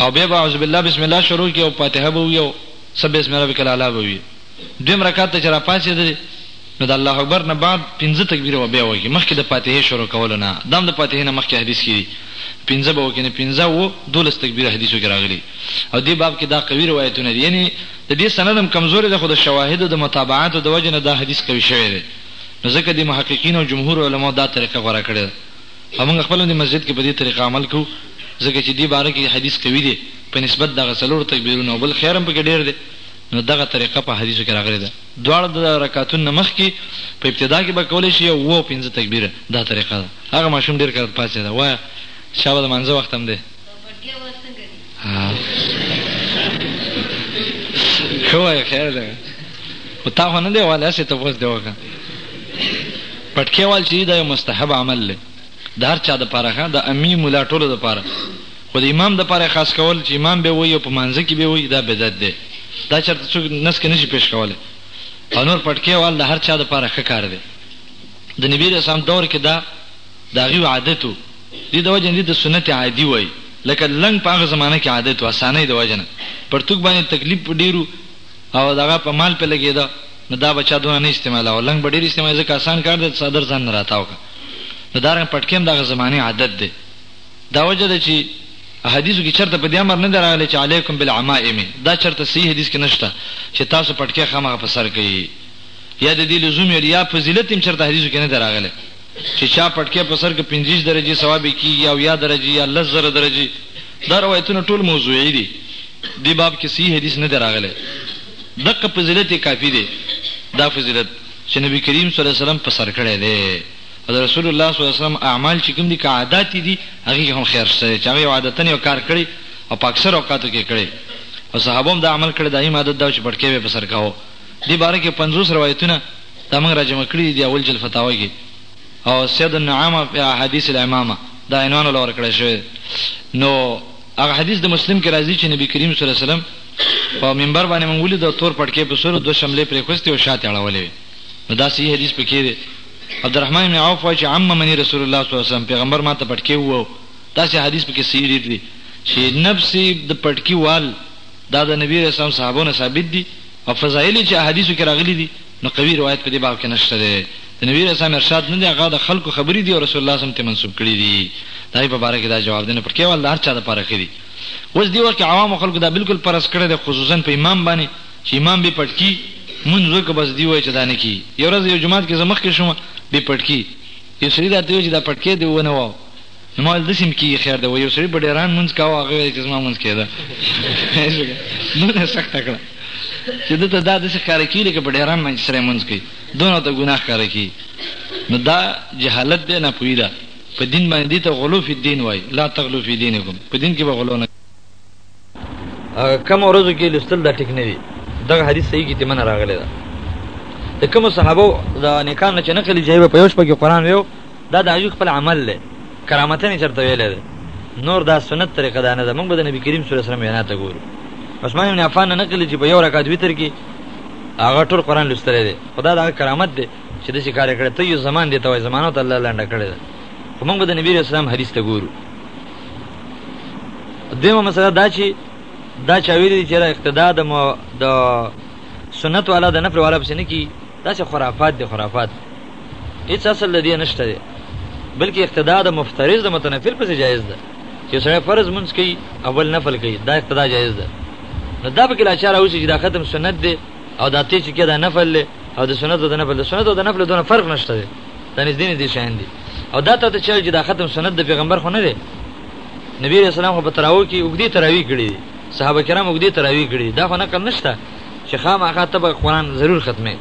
او بیا به اعوذ بالله بسم الله شروع کړي او فاتحه به وي او سبح اسم ربک الاعلی به وي، دویم رکعت ته چې راپاڅېدلې نو د الله اکبر نه بعد پنځه تکبیره به بیا وکړي مخکې د فاتحې شروع کولو نه، دا هم د فاتحې نه مخکې حدیث کې دي پنځه به وکړي نو پنځه اووه دولس تکبیره حدیثو کې راغلي او دې باب کې دا قوي روایتونه دي یعنې د دې سند هم کمزوری دی خو د شواهدو د متابعاتو د وجې نه دا حدیث قوي شوی دی نو ځکه دې محققینو او جمهور علماوو دا طریقه غوره کړې ده. او موږ خپله هم دې مسجد کې په دې طریقه عمل کوو، ځکه چې دې باره کې حدیث قوي دی په نسبت دغه څلورو تکبیرونو او بل خیر هم پکې ډېر دی، نو دغه طریقه په حدیثو کې راغلې ده، دواړه د رکعتونو نه مخکې په ابتدا کې به کولی شي او اووه او پنځه تکبیره دا طریقه ده، هغه ماشوم ډېر کله پاڅېده وایه شابه د لمانځه وخت هم دی. کوه خیر ده خو تا خو نه دی والی هسې تپوس دی وکړه پټکې وال چې دا یو مستحب عمل دی د هر چا دپاره ښه د امي ملا ټولو دپاره خو د امام دپاره خاص کول چې امام به وایي او په مانځه کې به وایي دا بدعت دی دا چېرته څوک نس کې نه شي پېښ کولی او نور پټکې وال د هر چا دپاره ښه کار دی د نبي رسام دور کې دا د هغوی عادت و دې د وجې نه دې ته سنت عادي وايي، لکه لنګ په هغه زمانه کې عادت و، اسانۍ د وجې نه پرتوګ باندې تکلیف ډېر و او د هغه په مال پرې لګېده، نو دا به چا دونه نه استعمالاوه، لنګ به ډېر استعمالاوه، ځکه اسان کار دی، ته څادر ځان نه راتاو کړه، نو دارنګه پټکی هم د هغه زمانې عادت دی، دا وجه ده چې احادیثو کې چرته په دې امر نه دی راغلی چې علیکم بالعمائم، دا چرته صحیح حدیث کې نشته چې تاسو پټکی خامخا په سر کړئ، یا د دې لزوم یا فضیلت هم چرته حدیثو کې نه دی راغلی. چی چا پټکی په سر که پنځویس درجی ثوابی کیږی او یا درجی یا لس زره درجی دا روایتونه ټول موضوعی دی دی باب کی صحیح حدیث نه دی راغلی دقه فضیلت یی کافی دی دا فضیلت چی نبی کریم صلی الله علیه وسلم په سر کړی دی او د رسول الله صلی الله علیه وسلم اعمال چی کوم دی که عاداتی دی هغه کی هم خیر شته دی چی هغه عادتن یو کار کړی او په اکثر اوقاتو کی کړی او صحابه هم دا عمل کړی دایم عادت دا چی پټکی به په سر کاوه دی باره کی پنځوس روایتونه دا موږ راجمع کړي دي دي اول جلد فتاوی کي او سید النعامه په احادیث الامامه دا عنوان ولا ورکړی شوی دی نو هغه حدیث د مسلم کې راځي چې نبی کریم صلی الله علیه وسلم په منبر باندې مونږ ولید د تور پټکې په سر دوه شملې پرې خوستي او شاته اړولې نو دا صحیح حدیث پکې دی عبدالرحمن بن عوف وايي چې عم منی رسول الله صلی الله علیه وسلم پیغمبر ماته پټکې وو دا سه حدیث پکې صحیح دی چې نفس د پټکی وال دا د نبي عليه السلام صحابو نه ثابت دي او فضائل يې چې احاديثو کې راغلي دي نو قوي روايت په دې باب کې نشته دی، د نبي عليه السلام ارشاد نه دی هغه د خلکو خبرې دي او رسول الله صلی الله عليه وسلم ته منسوب کړي دي د هغې په باره کې دا جواب دی نو پر کيوال د هر چا لپاره ښه دي اوس دې وخت کې عوامو خلکو دا بلکل فرض کړی دی خصوصا په امام باندې چې امام بې پټکي مونځ وکړي بس دوی وايي چې دا نه کېږي يوه ورځ يو جومات کې زه مخکې شوم بې پټکي يو سړي راته وويل چې دا پټکی دې ونه واهه. نو ما ویل داسې هم کېږي خیر دی و یو سړي په ډېران لمونځ کاوه هغه ویل چې زما لمونځ کېده دونه سخته کړه چې ده ته دا داسې ښکاره کېږي لکه په ډېران باندې سړی لمونځ کوي دونه ورته ګناه ښکاره کېږي نو دا جهالت دی ناپوهي ده په دین باندې دې ته غلو فی الدین وایي لا تغلو فی دینکم په دین کې به غلو نه کم ورځو کې لستل دا ټیک نه دی دغه حدیث صحیح کې تمنه راغلی ده د کوم صحابه د نکاح نه چې نقل جایب په یوش په کې قران ویو دا د ایو خپل عمل له کرامتنه چرته ویل ده نور دا سنت طریقه ده نه ده موږ به د نبی کریم صلی الله علیه وسلم وینا ته ګورو عثمان بن عفان نقل چې په یو رکعت وتر کې هغه ټول قران لستل دي خدا دا کرامت دی چې د شکار کړه ته یو زمان دی ته وای زمانو ته الله لاندې کړی ده موږ به د نبی رسول الله حدیث ته ګورو دیمه مسله دا چې دا چا ویلي چې اقتدا د د سنت والا د نفل والا پسې نه کی دا څه خرافات دي خرافات هیڅ اصل لدی نشته دی بلکې اقتدا د مفترض د متنفل پسې جایز ده چې سره فرض منځ کوي اول نفل کوي دا اقتدا جایز ده نو دا به کله چاره اوسې چې دا ختم سنت دی او دا ته چې دا نفل دی او د سنت او د نفل د سنت او د نفل دونه فرق نشته دی دا نږدې نږدې شیان دي او دا ته چې چې دا ختم سنت د پیغمبر خو نه دی نبی رسول الله په تراو کې وګدي تراوی کړی صحابه کرام وګدي تراوی کړی دا خو نه کم نشته چې خامخا ته به قرآن ضرور ختمه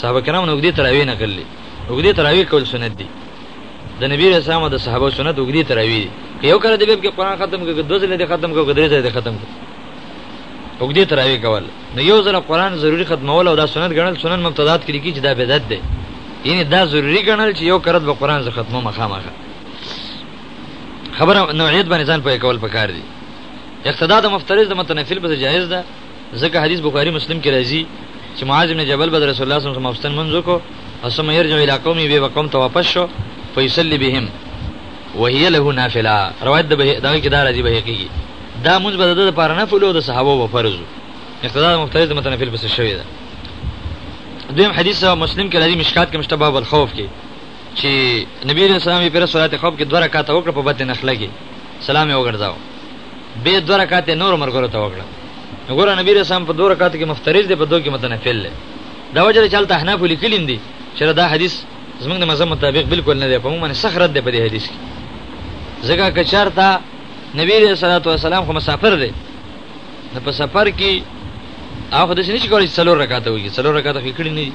صحابه کرام نو وګدي تراوی نه کړلی وګدي تراوی کول سنت دی د نبی رسول الله د صحابه سنت وګدي تراوی دی که یو کړه د بیب کې قرآن ختم کړي دوه ځله ختم کړي درې ځله ختم کړي وګدي تراوی کول نو یو ځل قران ضروری ختمول او دا سنت ګڼل سنن مبتدات کړي کی چې دا بدعت دی یعنی دا ضروری ګڼل چې یو کرت به قران ز ختمو مخامخه خبره نوعیت باندې ځان پوهه کول پکار دي اقتدا د مفترض د متنفل به جایز ده ځکه حدیث بخاری مسلم کې راځي چې معاذ بن جبل بدر رسول الله صلی الله علیه وسلم مفستن منځو کو او سم يرجع الى قومي به وقوم ته واپس شو فیصلی بهم وهي له نافله روایت د دغه کې دا راځي به کېږي دا مونځ به د ده لپاره نفل او د صحابو به فرض و اقتدا د مفترض د متنفل پسې شوې ده دویم حدیث مسلم کې راځي مشکات کې مشته باب الخوف کې چې نبی رسول سلام یې پر صلات خوف کې دوه رکعاته وکړه په بطن نخله کې سلام یې وګرځاو به دوه رکعاته نور مرګره ته وکړه وګوره نبی رسول سلام په دوه رکعاته کې مفترض دی په دوه کې متنفل دی دا وجه چې حالت احناف لیکلین دي چې دا حدیث زمونږ د مذهب مطابق بالکل نه دی په موږ باندې سخرت دی په دې حدیث کې ځکه که چارته نبی علیہ الصلوۃ والسلام خو مسافر دی نو په سفر کې هغه د شنه چې کولی څلور رکعات وکړي څلور رکعات خو کړی نه دي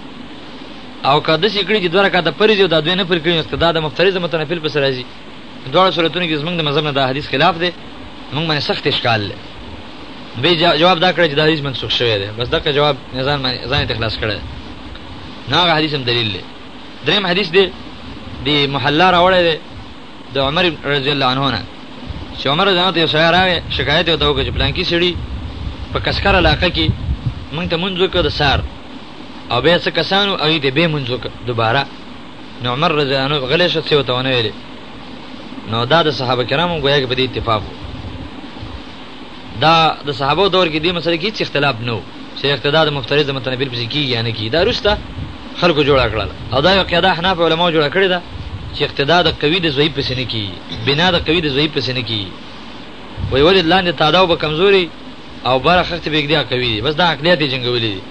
او کده چې کړی چې دوه رکعات پرځي او دا دوه نه پر کړی نو دا د مفترض متنفل په سره راځي دوه صورتونو کې زمونږ د مذهب نه دا حدیث خلاف دی مونږ باندې سخت اشکال دی به جواب دا کړی چې دا حدیث منسوخ شوی دی بس دا جواب نظام ځان ته خلاص کړی نه هغه حدیث هم دلیل دی دریم حدیث دی دی محلا راوړی دی د عمر رضی الله عنه نه چې عمر رضی الله ته سره راغی شکایت وته وکړ چې پلان کې سړي په کسکر علاقه کې مونږ ته منځو کړ د سار او به څه کسانو او دې به منځو کړ دوباره نو عمر رضی الله عنه غلې شو څه وته ونه ویلې نو دا د صحابه کرامو ګویا کې په دې اتفاق دا د صحابه دور کې دې مسلې کې هیڅ اختلاف نه و چې اقتدا د مفترض د متنبیل پسې کیږي یا نه کیږي دا روسته خلکو جوړه کړل او دا یو قاعده حناف علماو جوړه کړې ده چې اقتدا د قوي د ضعیف پسې نه کیږي بنا د قوي د ضعیف پسې نه کیږي وای ولې لاندې تاداو به کمزوري او بار خخت بګدیا قوي دي بس دا عقلیات جنگولې دي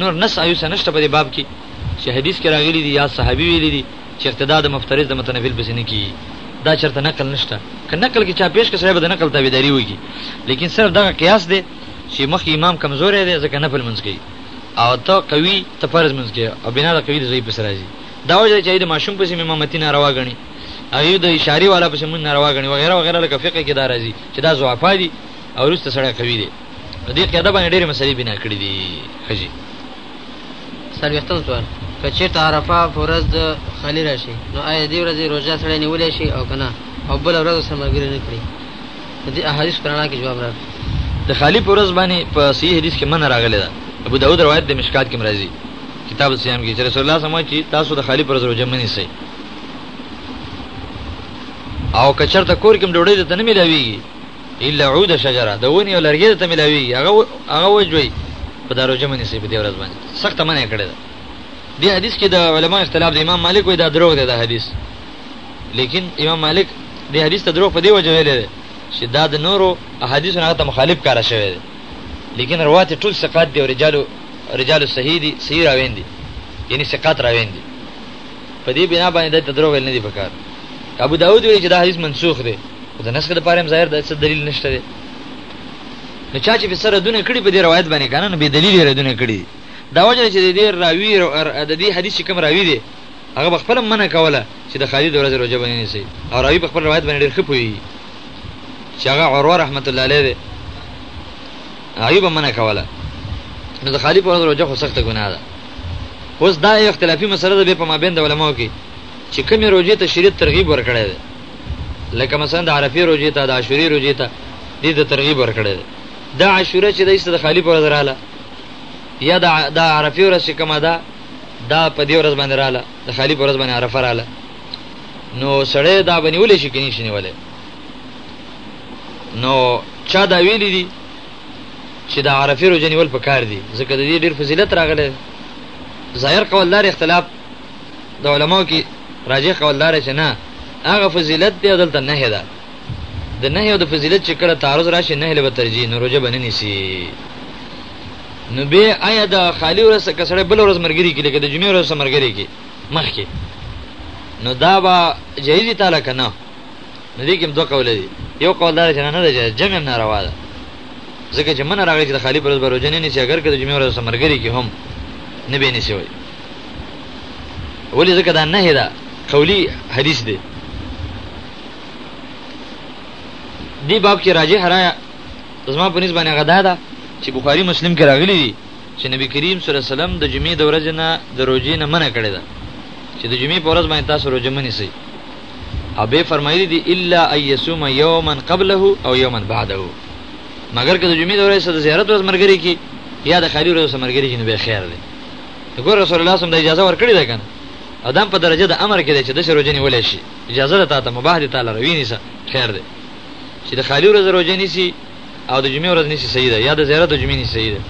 نور نس ایو سنشت په دې باب کې چې حدیث کې راغلي دي یا صحابي ویلي دي چرته دا د مفترض د متنفل پسې نه کیږي دا چرته نقل نشته که نقل کې چا پیش که سړی به د نقل تابعداري وکړي لیکن صرف دغه قیاس دی چې مخکې امام کمزوری دی ځکه نفل منځ کوي او ته قوي ته فرض منځ کوي او بنا د قوي د ضعیف پسې راځي دا وجه ده چې د ماشوم پسې مې امامتي ناروا ګڼي هغه د اشاري والا پسې مونږ ناروا ګڼي وغیره وغیره لکه فقه کې دا راځي چې دا ضعفا دي او وروسته سړی قوي دی په دې قاعده باندې ډېرې مسلې بنا کړې دي ښه څلوېښتم سوال که چېرته عرفه په ورځ د خالي راشي نو آیا دې ورځې روژه سړی نیولی شي او که نه او بله ورځ سره ملګرې نه کړي د دې احادیث په رڼا کې جواب راکړي د خالي په ورځ باندې په صحیح حدیث کې منع راغلی ده ابو داود روایت د مشکات کې مرضی کتاب الصيام کې چې رسول الله سموي چې تاسو د خالي پر ورځ روژه منی سي او کچرته کور کې ډوډۍ د تنه ملاويږي الا عود شجره د ونی او لرګی ته ملاویږي هغه هغه وجوي په دارو جمع نسی په دې ورځ باندې سخت منع کړی ده دې حدیث کې د علما اختلاف د امام مالک وې دا دروغ دی دا حدیث لیکن امام مالک دې حدیث ته دروغ په دې وجه ویل دی چې دا د نورو احادیثو نه ته مخالف کار شوی دی لیکن روات ټول ثقات دی او رجالو رجالو صحیح دي صحیح راوین دي یعنی ثقات راوین دي په دې بنا باندې د دروغ ویل نه دی پکار ابو داود ویل چې دا حدیث منسوخ دی خو د نسخ لپاره هم ظاهر د څه دلیل نشته دی نو چا چې په سره دونه کړي په دې روایت باندې کنه نو به دلیل یې ردونه کړي دي دا وجه چې د دې راوی د دې حدیث کوم راوی دی هغه خپل منه کوله چې د خالد ورځ روزه باندې نسی او راوی په خپل روایت باندې ډېر خپوي چې هغه عروه رحمت الله علیه دی ایوب منه کوله نو د خالد ورځ روزه خو سخت ګناه ده اوس دا یو اختلافي مسله ده په مابین د علماو کې چې کومې روزه ته شریعت ترغیب ورکړی دی لکه مثلا د عرفې روزې ته د عاشورې روزې ته دې ته ترغیب ورکړی دی دا عاشوره چې د ایسته د خالی په ورځ رااله یا د د عرفې ورځ چې کومه ده دا په دې ورځ باندې رااله د خالی په ورځ باندې عرفه رااله نو سړی دا بنیول شي کني شي نیولې نو چا دا ویلي دي چې د عرفې روزه نیول پکار دي ځکه د دې ډېر فضیلت راغلی ظاهر قول لار اختلاف د علماو کې راجح قول دار چې نه هغه فضیلت دی دلته نه ده د نه یو د فضیلت چې کړه تعارض راشي نه له ترجیح نو روزه بننی سي نو به آیا د خالی ورځ کسړه بل ورځ مرګري کې لکه د جمعې ورځ مرګري کې مخ کې نو دا با جایز تعالی کنه نو دې کوم دوه قول دي یو قول دار چې نه ده جایز جمع نه روا ده ځکه چې من راغی چې د خالی پر ورځ بروجنې نه چې اگر که د جمعې ورځ مرګري کې هم نه به نشي وي ولې ځکه دا نه ده قولی حدیث دی دی باب کې راجح را زما په نسبت باندې غدا ده چې بخاری مسلم کې راغلی دی چې نبی کریم صلی الله علیه وسلم د جمعې د ورځې نه د روزې نه منع کړی ده چې د جمعې په ورځ باندې تاسو روزه منی سي او به فرمایلی دی الا ايسوم يوما قبله او يوما بعده مګر که د جمعې د ورځې د زیارت ورځ مرګري کې یا د خالي ورځ مرګري کې نو به خیر دی ته ګور رسول الله سم د اجازه ورکړی ده کنه ادم په درجه د امر کې دی چې د شرو جنې ولې شي اجازه ده تاته مباح دي تعالی روي نيسه خیر دی چې د خالي ورځ روزه نيسي او د جمعې ورځ نيسي صحیح ده یا د زیارت د جمعې نيسي صحیح ده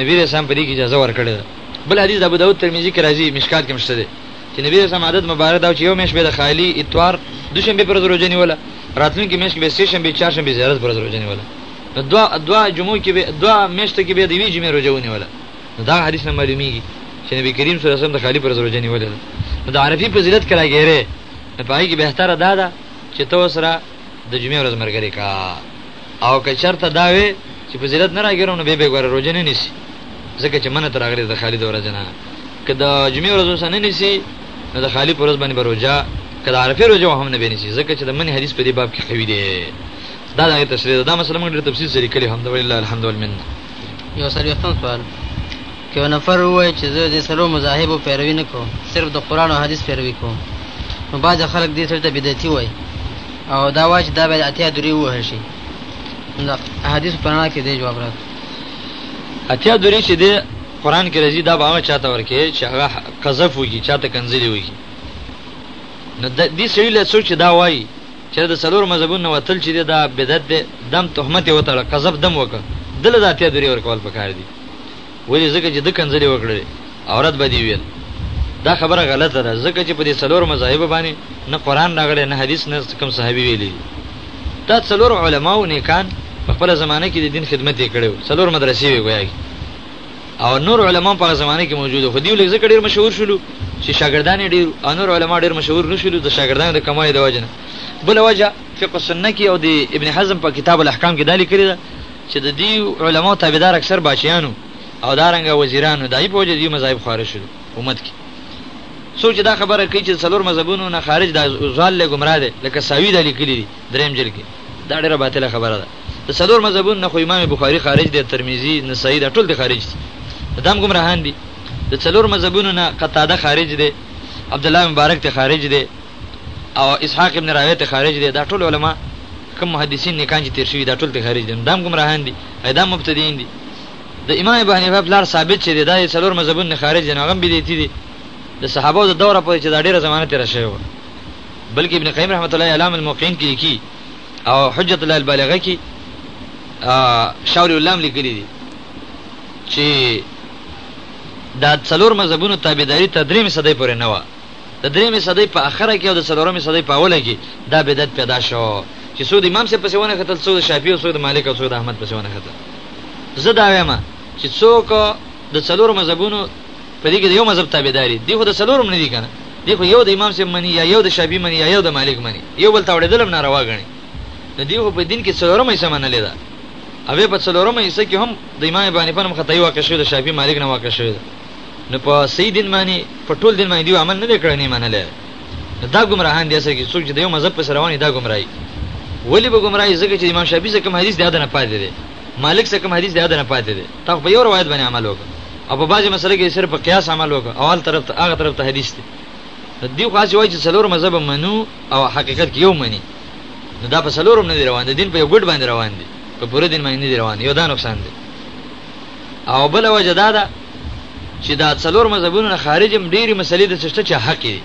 نبی رسول الله په دې کې اجازه ورکړی ده بل حدیث د ابو داود ترمذی کې راځي مشکات کې مشته ده چې نبی رسول الله عادت مبارک دا چې یو مېش به د خالي اتوار دوشنبه پر ورځ روزه نیوله راتلونکي مېش کې به سې شنبه چهارشنبه زیارت پر ورځ روزه نیوله دوا دوا جمعو کې به دوا مېشت کې به د وی جمعې روزه ونیوله نو دا حدیث نه معلومیږي چې نبی کریم صلی الله علیه وسلم د خالی پر روزه نیولې ده نو د عرفي فضیلت کرا ګیره نه پای کې بهتره دا ده چې تو سره د جمعې ورځ مرګري کا او که چرته دا وي چې فضیلت نه راګیرو نو به به ګوره روزه نه نیسی ځکه چې منه تر اغلی د خالی د ورځ نه که د جمعې ورځ وسنه نیسی نو د خالی پر ورځ باندې بروجا که د عرفه روزه هم نه بنیسی ځکه چې د من حدیث په دې باب کې قوی دی دا د تشریح دا مسله موږ ډېر تفصیل سره کړی هم د ولله الحمد والمنه یو څلوېښتم سوال که یو نفر ووایي چې زه د څلور مذاهبو پیروي نه کوم صرف د قرآن او حدیث پیروي کوم نو بعضې خلک دې سړي ته بدعتي وایي او دا وایي چې دا باید اتیا درې ووهل شي نو د احادیثو په رڼا کې دې جواب راکړه اتیا درې چې دی قرآن کې راځي دا به هغه چا ته ورکوي چې هغه قذف وکړي چا ته کنځلې وکړي نو دې سړي له څوک چې دا وایي چه د څلورو مذهبونو نه وتل چه دی دا بدعت دی دم تهمت یې وتړه قذف دم وکړه دله د اتیا دورې ورکول پکار دي ولې ځکه چه ده کنځلې وکړلې او رد به دې ویل دا خبره غلطه ده ځکه چه په دې څلورو مذاهبو باندې نه قرآن راغلی نه حدیث نه کوم صحابي ویلي دي دا څلور علما او نیکان په خپله زمانه کې د دین خدمت یې کړی و څلور مدرسې وې ګویا کې او نور علما په زمانه کې موجود خو دیو لږ ځکه ډیر مشهور شول چې شاګردان ډیر او نور علما ډیر مشهور نشول د شاګردانو د کمای د وجنه بل وجه فقه سنت کې او د ابن حزم په کتاب الاحکام کې دالي کړی دا چې د دیو علما تابعدار اکثر بچیانو او دارنګ وزیرانو دای په وجه دیو مذاهب خارج شول امت کې سوچ دا خبره کوي چې څلور مذهبونو نه خارج د ځال له گمراه ده لکه ساوی د لیکلي دریم جل کې دا ډیره باطله خبره ده د څلور مذهبونو نه خو امام بخاری خارج دی ترمذی نسائی دا ټول دی خارج دی نو دام ګمراهان دی د څلور مذهبونو نه قتاده خارج دی عبدالله مبارک ته خارج دی او اسحاق ابن راوی ته خارج دی دا ټول علما کوم محدثین نیکان چې تیر شوی دا ټول ته خارج دی نو دام ګمراهان دی دا مبتدیین دی د امام ابو حنیفه پلار ثابت چې دا څلور مذهبونه نه خارج دي نو هغه بدعتي دي د صحابه د دوره پورې چې دا ډیره زمانه تیر شوی و بلکې ابن قیم رحمت الله علام الموقین کې لیکي او حجت الله البالغه کې شاول علام لیکلي دي چې دا څلور مذهبونو تابعداري تر درېمې صدۍ پورې نه وه د درېمې صدۍ په اخره کې او د څلورمې صدۍ په اوله کې دا بدعت پیدا شو چې څو د امام صاحب پسې ونه ختل څو د شافعي او څو د مالک او څو د احمد پسې ونه ختل زه دا وایم چې څوک د څلور مذهبونو په دې کې د یو مذهب تابعداري دي خو د څلور هم نه دي کنه دی خو یو د امام صاحب مني یا یو د شافعي مني یا یو د مالک مني یو بل ته اړېدل هم ناروا ګڼي نو دی خو په دین کې څلورمه حصه منلې ده او بیا په څلورمه حصه کې هم د امام ابو حنیفه هم خطايي واقع شوې ده شافعي مالک نه واقع شوې ده نو په صحیح دین باندې په ټول دین باندې دی عمل نه دی کړی نه منلی دا ګمراهان دي اصل کې څوک چې د یو مذهب په سره رواني دا ګمراهي ولی به ګمراهي ځکه چې امام شافعي څخه کوم حدیث دی دا نه پاتې دی مالک څخه کوم حدیث دی هغه نه پاتې دی تا خو په یو روایت باندې عمل وکړ او په بعضې مسله کې صرف په قیاس عمل وکړ او هل طرف ته هغه طرف ته حدیث دی دی خو هسې وایي چې څلور مذهب منو او حقیقت کې یو مني نو دا په څلور هم نه دی روان دی دین په یو ګډ باندې روان دی په پوره دین باندې نه دی روان یو دا نقصان دی او بل وجه دا ده چې دا څلور مذهبونه خارج هم ډېری مسلې د څه چې حق دي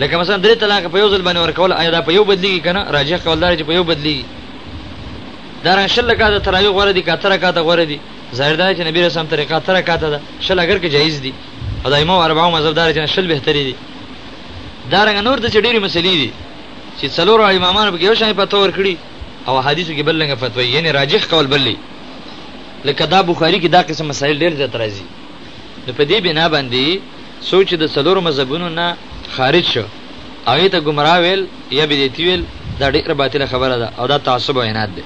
لکه مثلا درې طلاق په یو ځل باندې ورکول آیا دا په یو بدلیږي کنه راجح قول دار چې په یو بدلیږي دارنګ شل رکعته تراویح غوره دي که اته رکعته غوره دي ظاهر دا چې نبی رسول الله طریقه اته رکعته ده شل اگر که جایز دي او د ائمه اربعو مذهب دار چې شل بهتري دي دارنګ نور د ډېری مسلې دي چې څلور امامانو به یو شان فتوا ورکړي او حدیثو کې بل لنګ فتوا یعنی راجح قول بلې لکه دا بخاری کې دا قسم مسائل ډېر زیات راځي نو په دې بنا باندې سوچ د څلور مذهبونو نه خارج شو هغوی ته ګمراه ویل یا بدعتي ویل دا ډېره باطله خبره ده او دا تعصب او عناد دی،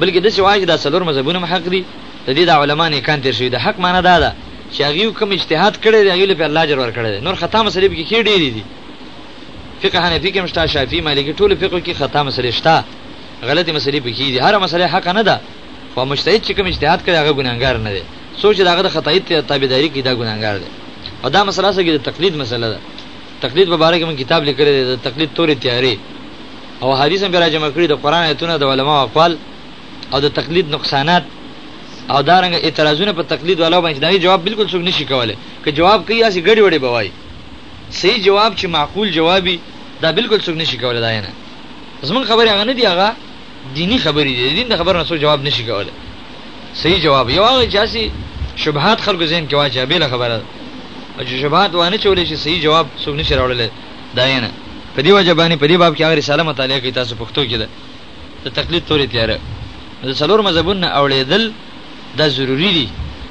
بلکې داسې وایه چې دا څلور مذهبونه هم حق دي، د دې دا علما نېکان تېر شوي، د حق معنی دا ده چې هغوی کوم اجتهاد کړی دی هغوی له پرې الله اجر ورکړی دی، نور خطا مسلې پکې ښې ډېرې دي، فقه حنفي کې هم شته، شافعي، مالکي، ټولو فقهو کې خطا مسلې شته، غلطې مسلې پکې دي، هره مسله حقه نه ده، خو مجتهد چې کوم اجتهاد کړی هغه ګناهګار نه دی، څوک چې د هغه د خطايي تابعداري کوي دا ګناهګار دی او دا مسله اصل کې د تقلید مسله ده. تقلید په باره کې مونږ کتاب لیکلی دی، د تقلید تورې تیارې، او احادیث هم پرې راجمع کړي، د قرآن آیتونه، د علماوو اقوال، او د تقلید نقصانات، او دارنګه اعتراضونه په تقلید والاو باندې چې د هغې جواب بالکل څوک نشي کولی، که جواب کوي هسې ګډې وډې به وایي، صحیح جواب چې معقول جواب وي دا بالکل څوک نشي کولی، دا یې نه زمونږ خبرې هغه نه دي، هغه. دینی خبرې دي دین د خبر نه څو جواب نشي کولای صحیح جواب یو هغه چاسي شبهات خلکو زین کې واچي به خبره او چې شبهات وانه چولې شي صحیح جواب څو نشي راوړل دا نه په دی وجه باندې په دی باب کې هغه رساله مطالعه کوي تاسو پښتو کې ده د تقلید تورې تیار د څلور مذهبونه اوړېدل دا ضروری دي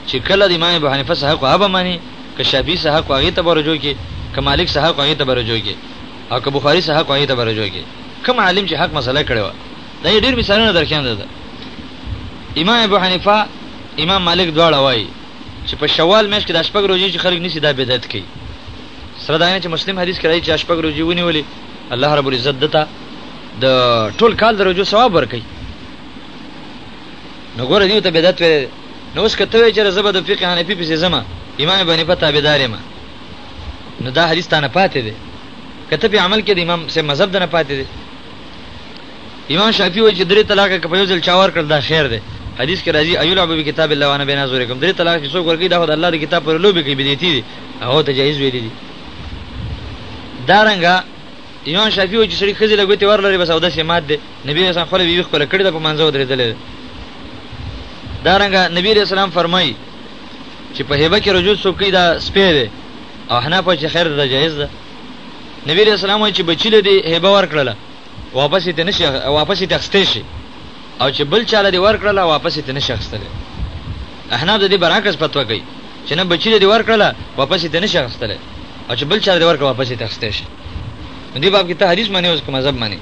چې کله د امام ابو حنیفه صاحب کو هبه مانی که شافعی صاحب کو هغه ته برجو کې که مالک صاحب کو هغه ته برجو کې او که بخاری صاحب کو هغه ته برجو کې کوم عالم چې حق مسله کړی و دا یې ډېر مثالونه درکیم ده امام ابو حنیفه امام مالک دواړه وایي چې په شوال میاشت کې د شپږ روزي چې خلک نیسي دا بدعت کوي سره دا نه چې مسلم حدیث کې راځي چې شپږ روزي ونیولې الله رب العزت دته د ټول کال د روزو ثواب ورکړي نو ګوره دیو ته بدعت ویل نو اوس کته وی چې زبر د فقه حنفي په زما امام ابو حنیفه تابعدار ما نو دا حدیث تانه پاتې دی کته په عمل کې د امام سه مذهب دنه پاتې دی امام شافعي وایي چې درې طلاق کې په یو ځل چاور کړل دا خیر دی حدیث کې راځي ایو لعب به کتاب الله وانا بنا زورکم درې طلاق چې څوک ورګي دا خدای الله د کتاب پر لوبي کې بدیتی دی هغه ته جایز ویل دي دارنګه امام شافعي وایي چې سړي خزي لګوتي ورلري بس او د سمات دی نبی رسول خپل وی خپل کړی د په منځو درې دلې دارنګه نبی رسول فرمایي چې په هبه کې رجوع څوک کوي دا سپی دی او احناف وایي چې خیر ده جایز ده نبی علیه السلام وایي چې بچي له دې هبه ورکړله واپس یې ته نشي واپس یې ته اخیستی شي او چې بل چا له دې ورکړله واپس یې ته نشي اخیستلی احناف د دې برعکس فتوا کوي چې نه بچي له دې ورکړله واپس یې ته نشي اخیستلی او چې بل چا له دې ورکړه واپس یې ته اخیستی شي نو دې باب کې ته حدیث منې اوس که مذهب منې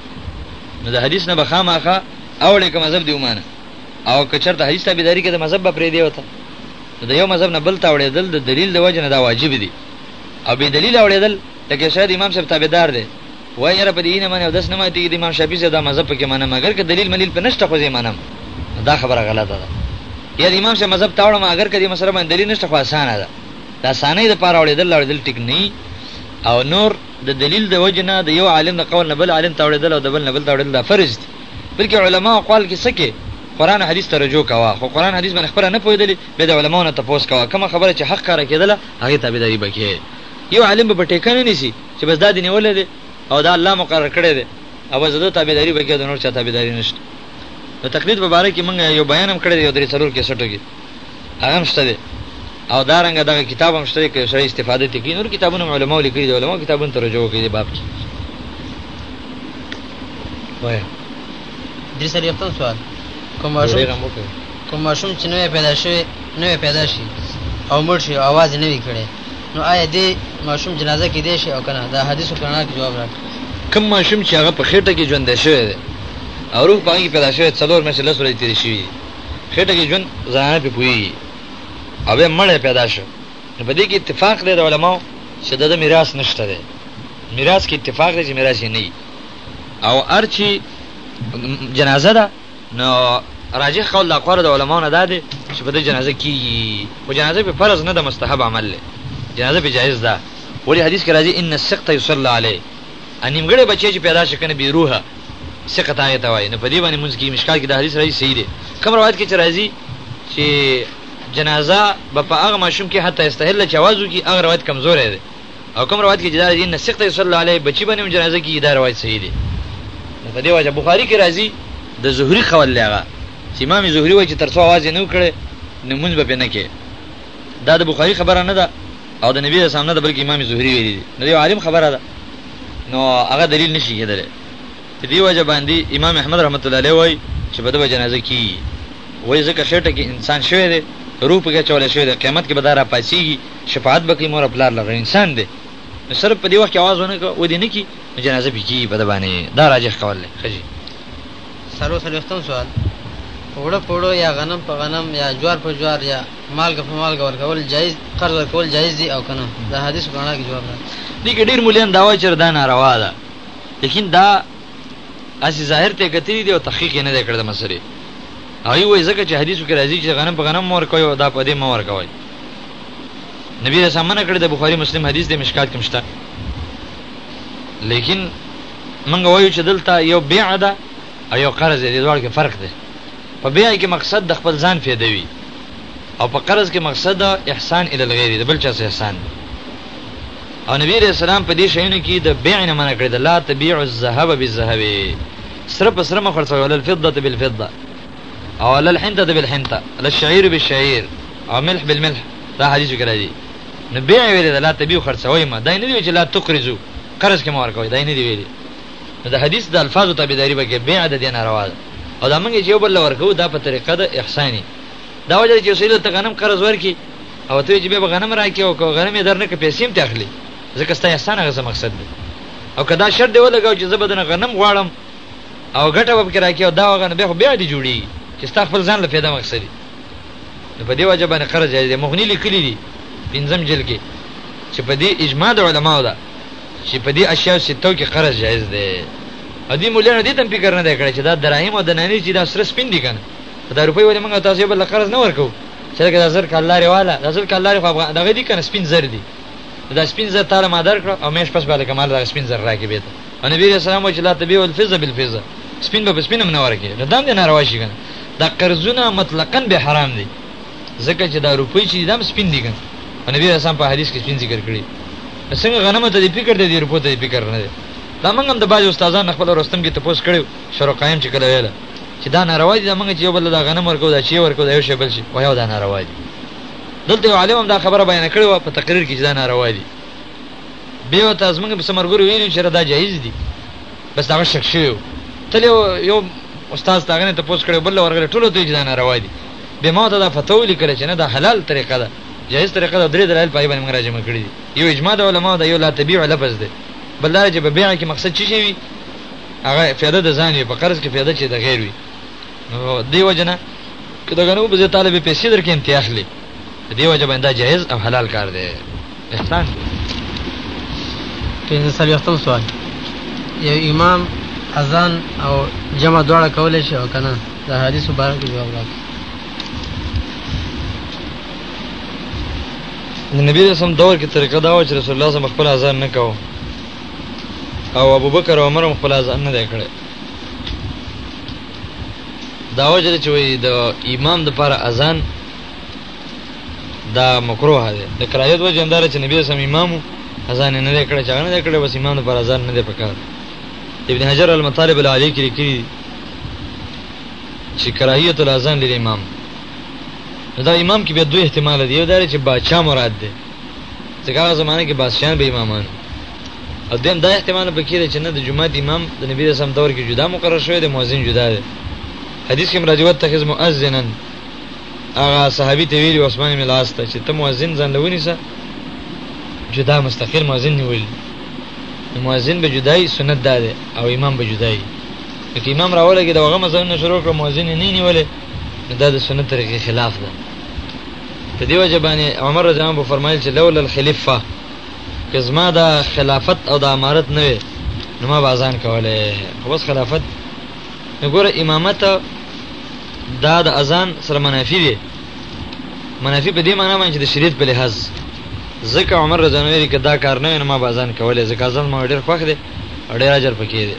نو د حدیث نه به خامخا اوړې که مذهب دې ومانه او که چرته حدیث تابعداري کې د مذهب به پرېدې وته نو د یو مذهب نه بل ته اوړېدل د دلیل د وجې نه دا واجب دي او بې دلیله اوړېدل لکه شاید امام صاحب تابعدار دی وای یاره په دې یې نه منې او داسې نه ماتېږي د امام شافعي صاحب دا مذهب پکې منم اګر که دلیل ملیل په نشته خو زه یې منم نو دا خبره غلطه ده یا د امام صاحب مذهب ته اوړم اګر که دې مسله باندې دلیل نشته خو اسانه ده د اسانۍ دپاره اوړېدل اوړېدل ټیک نه او نور د دلیل د وجې نه د یو عالم د قول نه بل عالم ته اوړېدل او د بل نه بل ته اوړېدل دا فرض دي بلکه علماء قوال کی څه کی قران او حدیث ته رجوع کوه خو قران حدیث باندې خپله نه پوهیدلی بیا د علماء نه تپوس کوه کومه خبره چی حق ښکاره کیدله هغی تابعداری به کی یو عالم به په ټیکه نه نیسی چی بس دا دی نیولی دی او دا الله مقرر کړی دی او بس دده تابعداری به کی او د نور چا تابعداری نشته د تقلید په باره کی موږ یو بیان هم کړی دی یو درې څلور کیسټو کی. هغه هم شته دی او دا رنګه دغه کتاب هم شته دی که سړی استفاده ترې کوي نور کتابونه هم علماو لیکلي دي علماو کتابونه ته رجوع کوي دې باب کې وایه درې څلوېښتم سوال کوم ماشوم کوم ماشوم چې نوی پیدا شوی نوی پیدا شي او مړ شي اواز نه وی کړي نو آیا دې ماشوم جنازه کې دی شي او کنه دا حدیث کنا کې جواب راکړي کوم ماشوم چې هغه په خېټه کې ژوند شوی دی او روح پاګی پیدا شوی څلور مې سره لسره تیر شي خېټه کې ژوند زنانه پرې پوهېږي او بیا مړی پیدا شو نو په دې کې اتفاق دی د علماو چې د ده میراث نشته دی میراث کې اتفاق دی چې میراث یې نه وي او هر چې جنازه ده نو راجح قول د اقوال د علماو نه دا دی چې په دې جنازه کېږي خو جنازه په فرض نه ده مستحب عمل دی جنازه په جایز ده ولې حدیث کې راځي ان السقط یصلی علیه ا نیمګړی بچی چې پیدا شي کنه بی روحه سقط هغه ته وایي نو په دې باندې مونږ کې مشکال کې د حدیث راځي صحیح دی کوم روایت کې چې راځي چې جنازه به په هغه ماشوم کې حتی استهل چې आवाज وکي هغه روایت کمزور دی او کوم روایت کې چې دا راځي نه سقط صلی الله علیه بچی باندې جنازه کې دا روایت صحیح دی نو په دې وجه بخاری کې راځي د زهری قول لغه چې امام زهری وایي چې ترڅو आवाज نه وکړي نو مونږ به نه کې دا د بخاری خبره نه ده او د نبی اسلام نه د بلکې امام زهری ویلي دي نو یو عالم خبره ده نو هغه دلیل نشي کېدلی په دې وجه باندې امام احمد رحمت الله علیه وایي چې په دغه جنازه کې وایي ځکه خېټه کې انسان شوی دی روح پکې چولې شوی دی قیامت کې به دا را پاسیږي شفاعت به کوي مور پلار لره انسان دی نو صرف په دې وخت کې आवाज ونه کو و دې نه کی جنازه به کی په باندې دا راجح کول لري خجی سلو سلو ستون سوال وړه پړو یا غنم په غنم یا جوار په جوار یا مالګه په مالګه ورکول جایز قرض ورکول جایز دي او کنه دا حدیث په اړه کې جواب راځي دي کې ډیر مولین دا وایي چې دا ناروا ده لیکن دا اسی ظاهر ته کتلی دی او تحقیق نه دی کړی مسلې او یو وایي ځکه چې حدیث کې راځي چې غنم په غنم مور کوي او دا په دې مور کوي نبی رسول منع کړی د بخاری مسلم حدیث د مشکات کې مشته لیکن منګ وایو چې دلته یو بیع ده او یو قرض دی، دې دواړو کې فرق دی. په بیع کې مقصد د خپل ځان فیده وي او په قرض کې مقصد احسان الی الغیر د بل چا څخه احسان دی او نبی علیه السلام په دې شیانو کې د بیع نه منع کړی دی، لا تبیع الذهب بالذهب، سره په سره مه خرڅوئ، ولا الفضة بالفضة او ولا الحنطة بالحنطة، لا الشعیر بالشعیر او ملح بالملح، دا حدیثو کې راځي. نو بیع یې ویلې ده، لا تبیعو خرڅوئ مه، دا یې نه دي ویلي چې لا تقرضو قرض کې مه ورکوئ، دا یې نه دي ویلي. نو د حدیث د الفاظو تابعداري به کوي، بیعه د دې ناروا ده او دا موږ یې چې یو بل له ورکوو دا په طریقه د احسان یې دا وجه ده چې یو سړي درته غنم قرض ورکړي او ته یې چې بیا به غنم راکړې او که غنم یې در نه کړ پیسې هم ترې اخلې ځکه ستا احسان هغه څه مقصد دی او که دا شرط دی ولګاو چې زه به درنه غنم غواړم او ګټه به پکې راکړي او دا هغه نو بیا خو بیا دې جوړېږي چې ستا خپل ځان له پیدا مقصد دی نو په دې وجه باندې قرض جایز دی مغني لیکلي دي پنځم جلد کې چې په دې اجماع د علماو ده چی په دی اشیاء ستو کی قرض جایز دی او دی مولیانو دی تم فکر نه دی کړی چی دا دراهم او دنانی چی دا سره سپین دی کنه په دا روپی ولی منګه تاسو یو بل قرض نه ورکو چی لکه دا زر کالاری والا دا زر کالاری خو افغان دغه دی کنه سپین زر دی دا سپین زر تعالی ما درکړ او مېش پس باندې کمال دا سپین زر راکې بیت او نبی رسول الله چې لا تبيع الفزه بالفزه سپین به سپین هم نه ورکې دا نه ناروا شي کنه دا قرضونه مطلقاً به حرام دي ځکه چې دا روپۍ چې دام سپین دي کنه نبی رسول په حدیث کې سپین ذکر کړی څنګه غنم ته دې فکر دی دې روپو ته دې فکر نه دی دا موږ هم د باج استادان خپل ورستم کې تپوس کړو شروع قائم چې کله ویل چې دا ناروا دي موږ چې یو بل دا غنم ورکو دا چی ورکو دا یو شی بل شي وای دا ناروا دي دلته عالم هم دا خبره بیان کړې و په تقریر کې چې دا ناروا دي به وته از موږ په سمرګوري ویلو چې دا جایز دي بس دا شک شوی تل یو استاد تاغنه ته پوس کړو بل ورغله ټولو ته جنا نه روا دي بیا ما ته دا فتوا ولیکله چې نه دا حلال طریقه ده، جایز طریقه ده او درې دلایل په هغې باندې موږ راجمع کړي دي، یو اجماع د علماوو ده، یو لا تبیع لفظ دی، بل دا دی چې په بیع کې مقصد څه شی وي؟ هغه فایده د ځان وي، په قرض کې فایده چې د غیر وي. نو دې وجه نه که د غنمو په ځای تاله بې پیسې درکړي هم ترې اخلي، په دې وجه باندې دا جایز او حلال کار دی. احسان دی پنځه څلوېښتم سوال یو امام اذان او جمع دواړه کولی شي او که نه د حدیثو باره کې جواب راکړي د نبی رسم دور کې طریقه دا و چې رسول الله صم خپل اذان نه کاوه او ابوبکر او عمر هم خپل اذان نه دی کړی دا وجه چې وي د امام د پر اذان دا مکروه ده د کراهیت وجه اندار چې نبی سم امامو اذان نه لري کړه چې نه لري کړه بس امام پر اذان نه دی پکار ابن حجر المطالب العالی کې لیکلي چې کراهیت الاذان للامام دا امام کې به دوه احتمال دی یو دا چې بادشاہ مراد ده ځکه هغه زمانه کې بادشاہان به امامان او دیم دا احتمال به کېږي چې نه د جمعه امام د نبی رسول الله دور کې جدا مقرر شوی دی مؤذن جدا دی حدیث کې مراجعه تخذ مؤذنن هغه صحابي ته ویلي عثمان بن العاص ته چې ته مؤذن ځان له ونیسه جدا مستقل مؤذن نیول مؤذن به جدای سنت ده او امام به جدای چې امام راولګي دا هغه مزه نه شروع کړ مؤذن نه نیولې دا د سنت طریقې خلاف ده په دی وجه باندې عمر رضی الله عنه فرمایل چې لولا الخلافه کزما دا خلافت او دا امارت نه وي نو ما بازان کوله خو بس خلافت وګوره امامت دا د اذان سره منافي دی منافي په دې معنی باندې چې د شریعت په لحاظ ځکه عمر رضی الله عنه دا کار نه ما به اذان کولې ځکه اذان ما ډیر خوښ دی او ډیر اجر پکې دی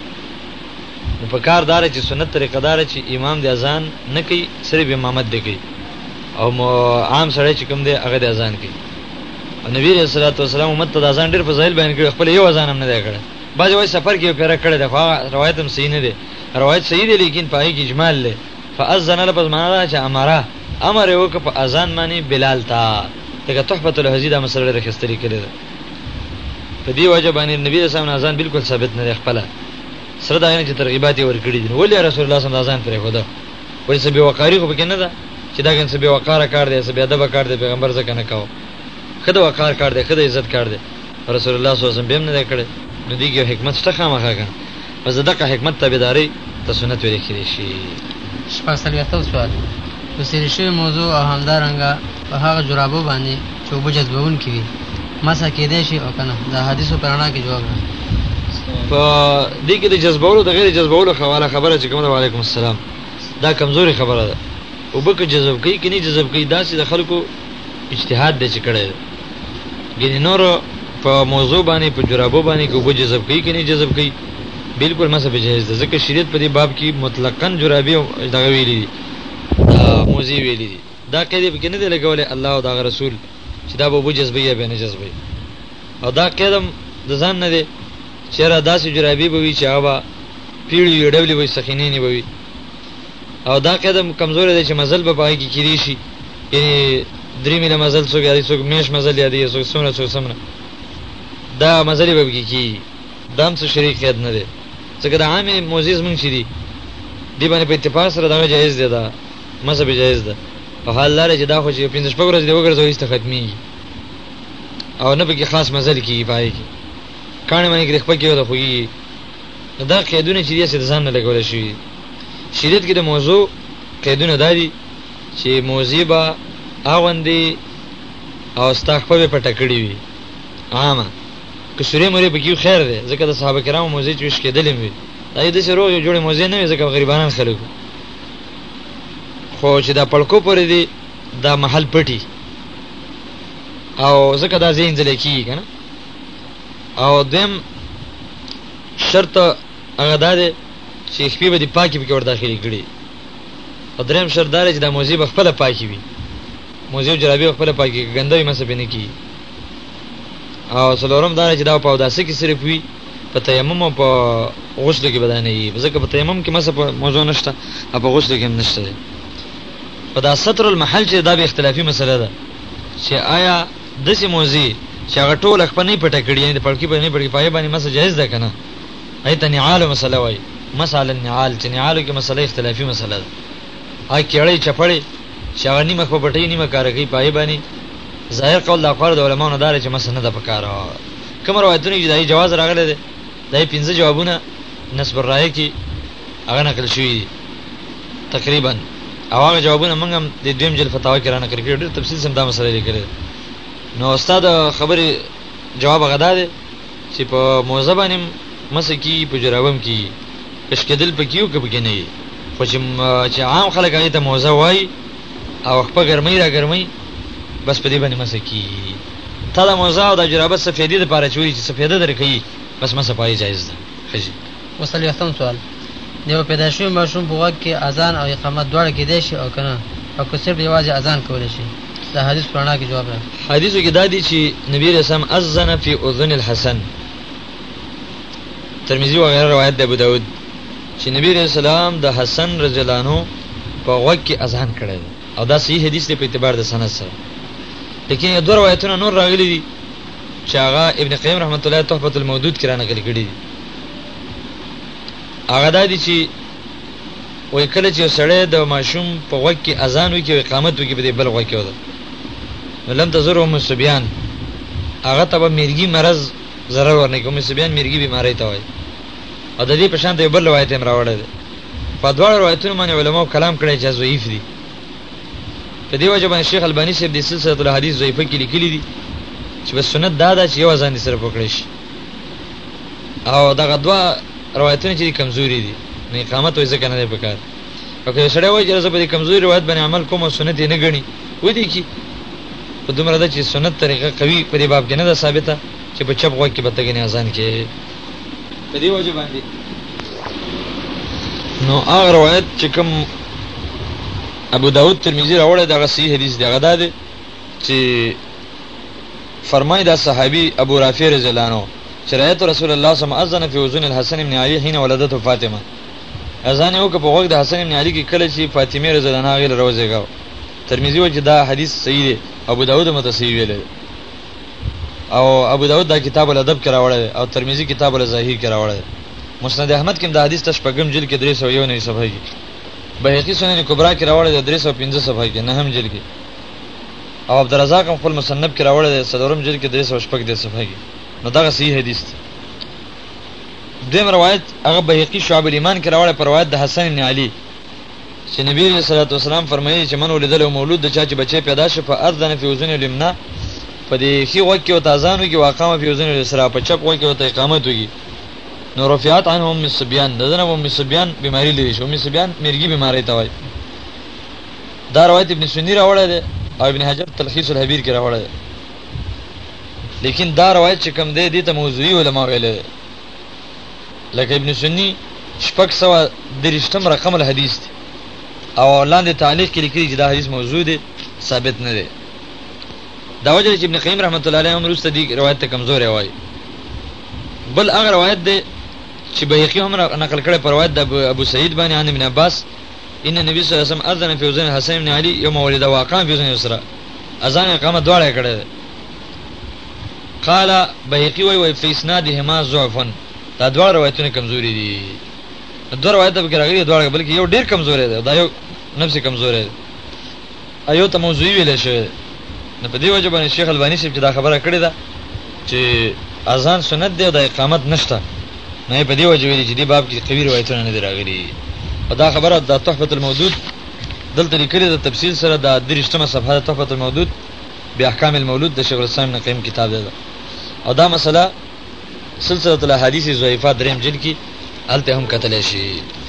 نو په کار دار چې سنت طریقه دار چې امام د اذان نه کوي صرف امامت دی کوي او عام سره چې کوم دی هغه د اذان کوي او نبی رسول الله صلی الله علیه وسلم اذان ډیر فضایل بیان کړي خپل یو اذان هم نه دی کړی بعضی وایي سفر کې پیره کړی دی خو روایت هم صحیح نه دی روایت صحیح دی لیکن په هغه کې اجمال دی، فاذن لپس مانا دا چې امر امر یې وکړ په اذان باندې بلال ته لکه تحفة الهضی دا مسله ډېره ښایسته لیکلې ده په دې وجه باندې نبی علیه السلام نه اذان بالکل ثابت نه دی خپله سره د هغه نه چې ترغیبات یې ورکړي دي نو ولې رسول الله صلی الله علیه وسلم د اذان پرېښوده ولې څه بېوقاري خو پکې نه ده چې دا ګن څه بېوقاره کار دی څه بېادبه کار دی پیغمبر ځکه نه کاوه ښه د وقار کار دی ښه د عزت کار دی رسول الله صلی الله علیه وسلم به یې هم نه دی کړی نو دې کې یو حکمت شته خامخا که پس د دقه حکمت تابعدارۍ ته سنت ویل کیدای شي. شپږ څلوېښتم سوال په څیرې شوې موضوع او همدارنګه په هغه جرابو باندې چې اوبه جذبونکي وي مسح کیدای شي او که نه؟ د احادیثو په رڼا کې جواب راکړه. په دې کې د جذبولو د غیر جذبولو خواله خبره چې کومه ده وعلیکم السلام دا کمزورې خبره ده اوبه که جذب کوي که نه جذب کوي داسې د خلکو اجتهاد دی چې کړی دی ګینې نور په موضوع باندې په جرابو باندې کې اوبه جذب کوي که نه جذب کوي بالکل مسه په جهیز ده ځکه شریعت په دې باب کې مطلقا جرابې دغه ویلي دي موزې ویلي دي دا قید پکې نه دی لګولی الله او دغه رسول چې دا به اوبه جذبوي یا به نه جذبوي او دا قید هم د ځان نه دی چېره داسې جرابې به وي چې هغه به پیړي وي ډبلې به وي سخینې نه به وي او دا قاعده کمزورې ده چې مزل به پای کې کېدی شي یعنی درې میله مزل څوک یادوي څوک میاشت مزل یادوي څوک څومره څوک څومره دا مزلې به پکې کېږي دا هم څه شرعي قید نه دی ځکه د عامې موضوع زمونږ چې دي دې باندې په اتفاق سره دغه جایز دی دا مزه به جایز ده په حال لاره چې دا خو چې پنځه شپږ ورځې دی وګرځو ایسته ختمېږي او نه پکې خاص مزل کېږي پای کې کاڼې باندې کې خپل کې وته خوږي نو دا قیدونه چې دي هسې د ځان نه لګول شوي دي. شریعت کې د موضوع قیدونه دا دي چې موضوع به اغوندې او ستا خپه به پټه کړې وي عامه که سورې مورې پکې وي خیر دی ځکه د صحابه کرامو موضوع چې وشکېدلې هم وي دا یې داسې روغ یو جوړې موضوع نه وي ځکه غریبانان خلک خو چې دا پړکو پورې دي دا محل پټي او ځکه دا ځای انځلی کېږي که نه او دویم شرط هغه دا دی چې خپې به دې پاکې پکې ور داخلې کړي او دریم شرط دا دی چې دا موزې به خپله پاکې وي موزې او جرابې به خپله پاکې که ګنده وي مسه پې نه کېږي او څلورم دا دی چې دا په اوداسه کې صرف وي په تیمم او په غسل کې به دا نه وي ځکه په تیمم کې مسه په موضوع نه شته او په غسل کې هم نه شته دی په دا ستر المحل چې دا به اختلافي مسله ده چې آیا داسې موضع چې هغه ټوله شپه نه وي پټه کړې، یعنې د پړکي په نه پړکي، په هغې باندې مسح جایز ده که نه؟ هغې ته نعالو مسله وايي، مسح علی النعال، چې نعالو کې مسله اختلافي مسله ده. هغه کیړۍ، چپړې، چې هغه نیمه شپه پټوي، نیمه ښکاره کوي، په هغې باندې ظاهر قول د اقوالو د علماوو نه دا دی چې مسح نه ده په کار. کومو روایتونو کې چې د هغې جواز راغلی دی، د هغې پنځه جوابونه نصب الرایه کې هغه نقل شوي دي تقریبا او هغه جوابونه موږ هم د دویم جل فتاوا کې را نقل کړي ډېر تفصیل سم دا مسله لیکلې نو استاد خبرې جواب غدا دی چې په موزه باندې مسه کی په جرابم کی کش کېدل پکې او کبګې نه خو چې چې عام خلک هغه ته موزه وای او خپل ګرمۍ را ګرمۍ بس په دې باندې مسه کی تا د موزه او د جرابه سفیدې لپاره چوي چې سفیده درکې بس مسه پای جایز ده خجی اووه څلوېښتم سوال د یوه پیدا شوي ماشوم په غوږ کې اذان او اقامت دواړه کیدای شي او که نه؟ او که صرف یوازې اذان کولی شي؟ د حدیث په رڼا کې جواب راکړئ. حدیثو کې دا دي چې نبي علیه السلام اذن فی اذن الحسن، ترمذي وغیره روایت دی ابوداود، چې نبي علیه السلام د حسن رضی الله عنه په غوږ کې اذان کړی دی او دا صحیح حدیث دی په اعتبار د سند سره. لیکن یو دوه روایتونه نور راغلي دي چې هغه ابن قیم رحمته الله تحفة المودود کې رانقل کړي دي. هغه دا دي چې وای کله چې سړی د ماشوم په غوږ کې اذان وکي او اقامت وکي په دې بل غوږ کې ودا لم تزر هم سبيان هغه ته به مرګي مرز zarar ورنه کوم سبيان مرګي بیماری ته وای او د دې په شان ته بل روایت هم راوړل دي په دوه روایتونو باندې علماو کلام کړی چې ضعیف دي په دې وجه باندې شیخ البانی صاحب د سلسله الحدیث ضعیفه کې لیکلي دي چې په سنت دا ده چې یو اذان صرف وکړي شي او دغه دوا روایتونه چې کمزوري دي نه اقامت وې ځکه نه دی پکار او که سړی وایي چې زه په دې کمزوري روایت باندې عمل کوم او سنت یې نه ګڼي ودی کی په دومره ده چې سنت طریقه قوي په دې باب کې نه ده ثابته چې په چپ غوږ کې به تګنې اذان کې په دې وجه باندې نو هغه روایت چې کوم ابو داود ترمذی راوړی دغه صحیح حدیث دی هغه ده چې فرمائی دا صحابی ابو رافع رضی الله عنه چه رأیت رسول الله صلی الله علیه وسلم اذن فی اذن الحسن ابن علی حین ولدته فاطمه اذان یې وکړ په غوږ د حسن ابن علی کې کله چې فاطمه رضی الله عنها هغې له راوزېږاوه. ترمذی وایي چې دا حدیث صحیح دی او ابو داود هم ورته صحیح ویلی دی. او ابو داود دا کتاب الادب کې راوړی دی او ترمذی کتاب الضاحی کې راوړی دی. مسند احمد کې هم دا حدیث ته شپږم جلد کې درې سوه یو نوي صفحه کې بهقي سنن کبرا کې راوړی دی درې سوه پنځه صفحه کې نهم جلد کې او عبدالرزاق هم خپل مصنف کې راوړی دی څلورم جلد کې درې سوه شپږ دېرش صفحه کې نو دغه صحیح حدیث دی دویم روایت هغه بهقي شعب الایمان کې راوړی په روایت د حسن بن علي چې نبی صلی الله علیه وسلم فرمایي چې من ولدل او مولود د چا چې بچي پیدا شي په اذن فی اذن الیمنا په دې خي وکي او تازانو کې واقامه فی اذن الاسراء په چپ وکي او اقامت وکي نو رفعت عنهم من سبيان دزنه هم سبيان بیماری لري شو من سبيان مرګي بیماری ته وای دا روایت ابن سنی راوړی دی او ابن حجر تلخیص الحبیر کې راوړی دی لیکن دا روایت چې کوم دی دې ته موضوعي علما ویلی دی لکه ابن سنی شپږ سوه دېرشتم رقم الحدیث دی او لاندې تعلیق کې لیکلي چې دا حدیث موضوع دی ثابت نه دی دا وجه چې ابن قیم رحمت الله علیه هم وروسته دې روایت ته کمزوری وایي بل هغه روایت دی چې بهقي هم نقل کړی پر روایت د ابو سعید باندې عن ابن عباس ان نبی صلی الله علیه وسلم اذن فی اذن حسن بن علی یوم ولد واقام فی اذن یسرا اذان اقامت دواړه کړی دی قال بهقی وی وی فی اسنادهما ضعف دا دواړه روایتونه کمزوري دي دوه روایت به کې راغلي دواړه بلکې یو ډیر کمزوري دی دا یو نفس کمزوري دی ایو ته موضوعي ویل شوی دی نو په دې وجه باندې شیخ الباني صاحب چې دا خبره کړې ده چې اذان سنت دی او دا اقامت نشته نو یې په دې وجه ویلي چې دې باب کې قوي روایتونه نه دي راغلي او دا خبره د تحفة المودود دلته لیکلې ده تفصیل سره د درشتمه صفحه د تحفة المودود بیا احکام المولود د شیخ الاسلام نقیم کتاب ده او دا مسله سلسله الاحاديث ضعيفه دریم جلد کې هلته هم کتلی شي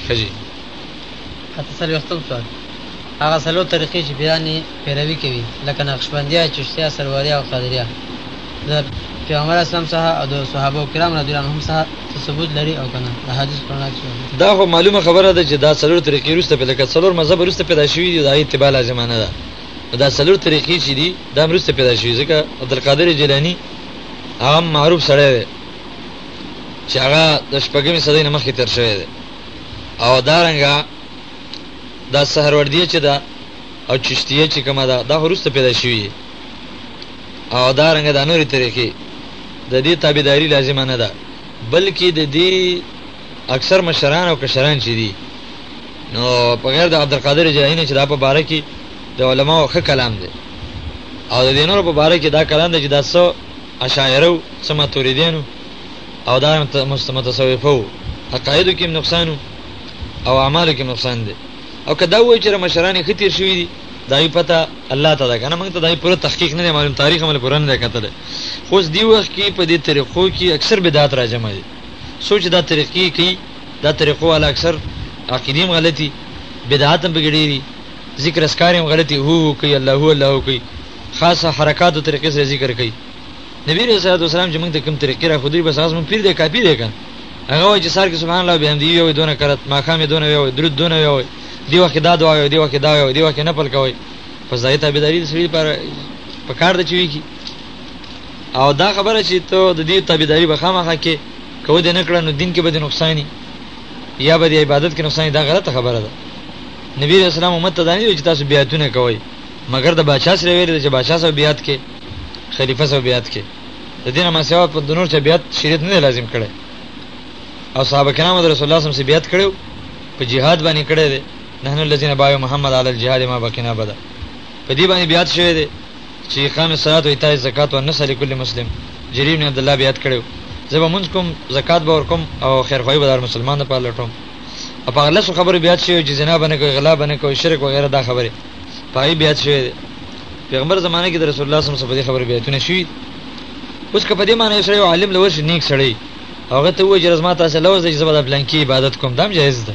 ښه جي اته څلوېښتم سوال هغه څلور طریقې چې پیران یې پیروي کوي لکه نقشبندیه چشتیه سرواریا او قادریه د پیغمبر اسلام څخه او د صحابه کرام رضی الله عنهم څخه ثبوت لري او کنه د حدیث په اړه کې دا خو معلومه خبره ده چې دا څلور طریقې روسته په لکه څلور مذهب روسته پیدا شوې دي دا اتباع لازمانه ده دا څلور طریقې چې دي دا روسته پیدا شوې ځکه عبدالقادر جیلانی هغه معروف سړی دی چې هغه د شپږمې صدۍ نه مخکې تېر شوی دی او دارنګه دا سهروردیه چې ده او چشتیه چې کومه ده دا وروسته پیدا شوي او دارنګه دا نورې طریقې د دې تابعداري لازمه نه ده بلکې د دې اکثر مشران او کشران چې دي نو په غیر د عبدالقادر جیلاني چې دا په باره کې د علماوو ښه کلام دی او د دې نورو په باره کې دا کلام دی چې دا څه اشاعره وو، څه ماتوریدیان وو او دا متصوفه وو، عقایدو کې هم نقصان وو او اعمالو کې هم نقصان دی او که دا ووایو چې مشران یې ښه تېر شوي دي، د هغوی پته الله ته ده، که نه موږ ته د هغوی پوره تحقیق نه دی معلوم، تاریخ هم له پوره نه دی کتلی، خو اوس دې وخت کې په دې طریقو کې اکثر بدعات راجمع دي، څوک چې دا طریقې کوي، دا طریقو والا اکثر عقیدې هم غلطې دي، بدعات هم پکې ډېر دي، ذکر اذکار هم غلطی هو هو کوي الله هو الله هو کوي خاصه حرکاتو طریقې سره ذکر کوي نبی علیه الصلاة والسلام چې موږ ته کوم طریقې را خودري بس هغه زموږ پیر دی کاپی دی کنه هغه وایي چې سار کې سبحان الله بحمده وی وي دونه کرت ماښام دونه وی وي درود دونه وی وي دی وخت دا دعا وي دی وخت دا وي دی وخت نه پل کوي پس دایته تابعداري سړي پر په کار د چوي کی او دا خبره چې ته د دې تابعداري به خامخا کې کوو د نه کړنو دین کې به د نقصانی یا به د عبادت کې نقصانی دا غلطه خبره ده نبی علیه السلام امت ته دا نه دي ویلي چې تاسو بیعتونه کوئ، مګر د باچا سره یې ویلي ده چې باچا سره بیعت کړئ، خلیفه سره بیعت کړئ. د دې نه ماسوا پر د نور چا بیعت شریعت نه دی لازم کړی او صحابه کرامو د رسول الله صلی الله علیه وسلم سره بیعت کړی په جهاد باندې کړی دی، نحن الذین بایعوا محمد علی الجهاد ما بقینا ابدا. په دې باندې بیعت شوی دی چې اقام الصلوة و ایتاء الزکاة و النصح لکل مسلم. جریر بن عبدالله بیعت کړی و، زه به لمونځ کوم، زکات به ورکوم او خیرخواهي به د هر مسلمان لپاره لټوم. په هغه لاسو خبره بیا شوی چې زنا باندې کوي غلا باندې کوي شرک وغیرہ دا خبره پای بیا شوی پیغمبر زمانه کې د رسول الله صلی الله علیه وسلم په خبره بیا تونه شوی اوس کپه دې معنی سره عالم لوش نیک سړی هغه ته وایي چې رزما تاسو لوز دې زبر بلان کې عبادت کوم دام جایز ده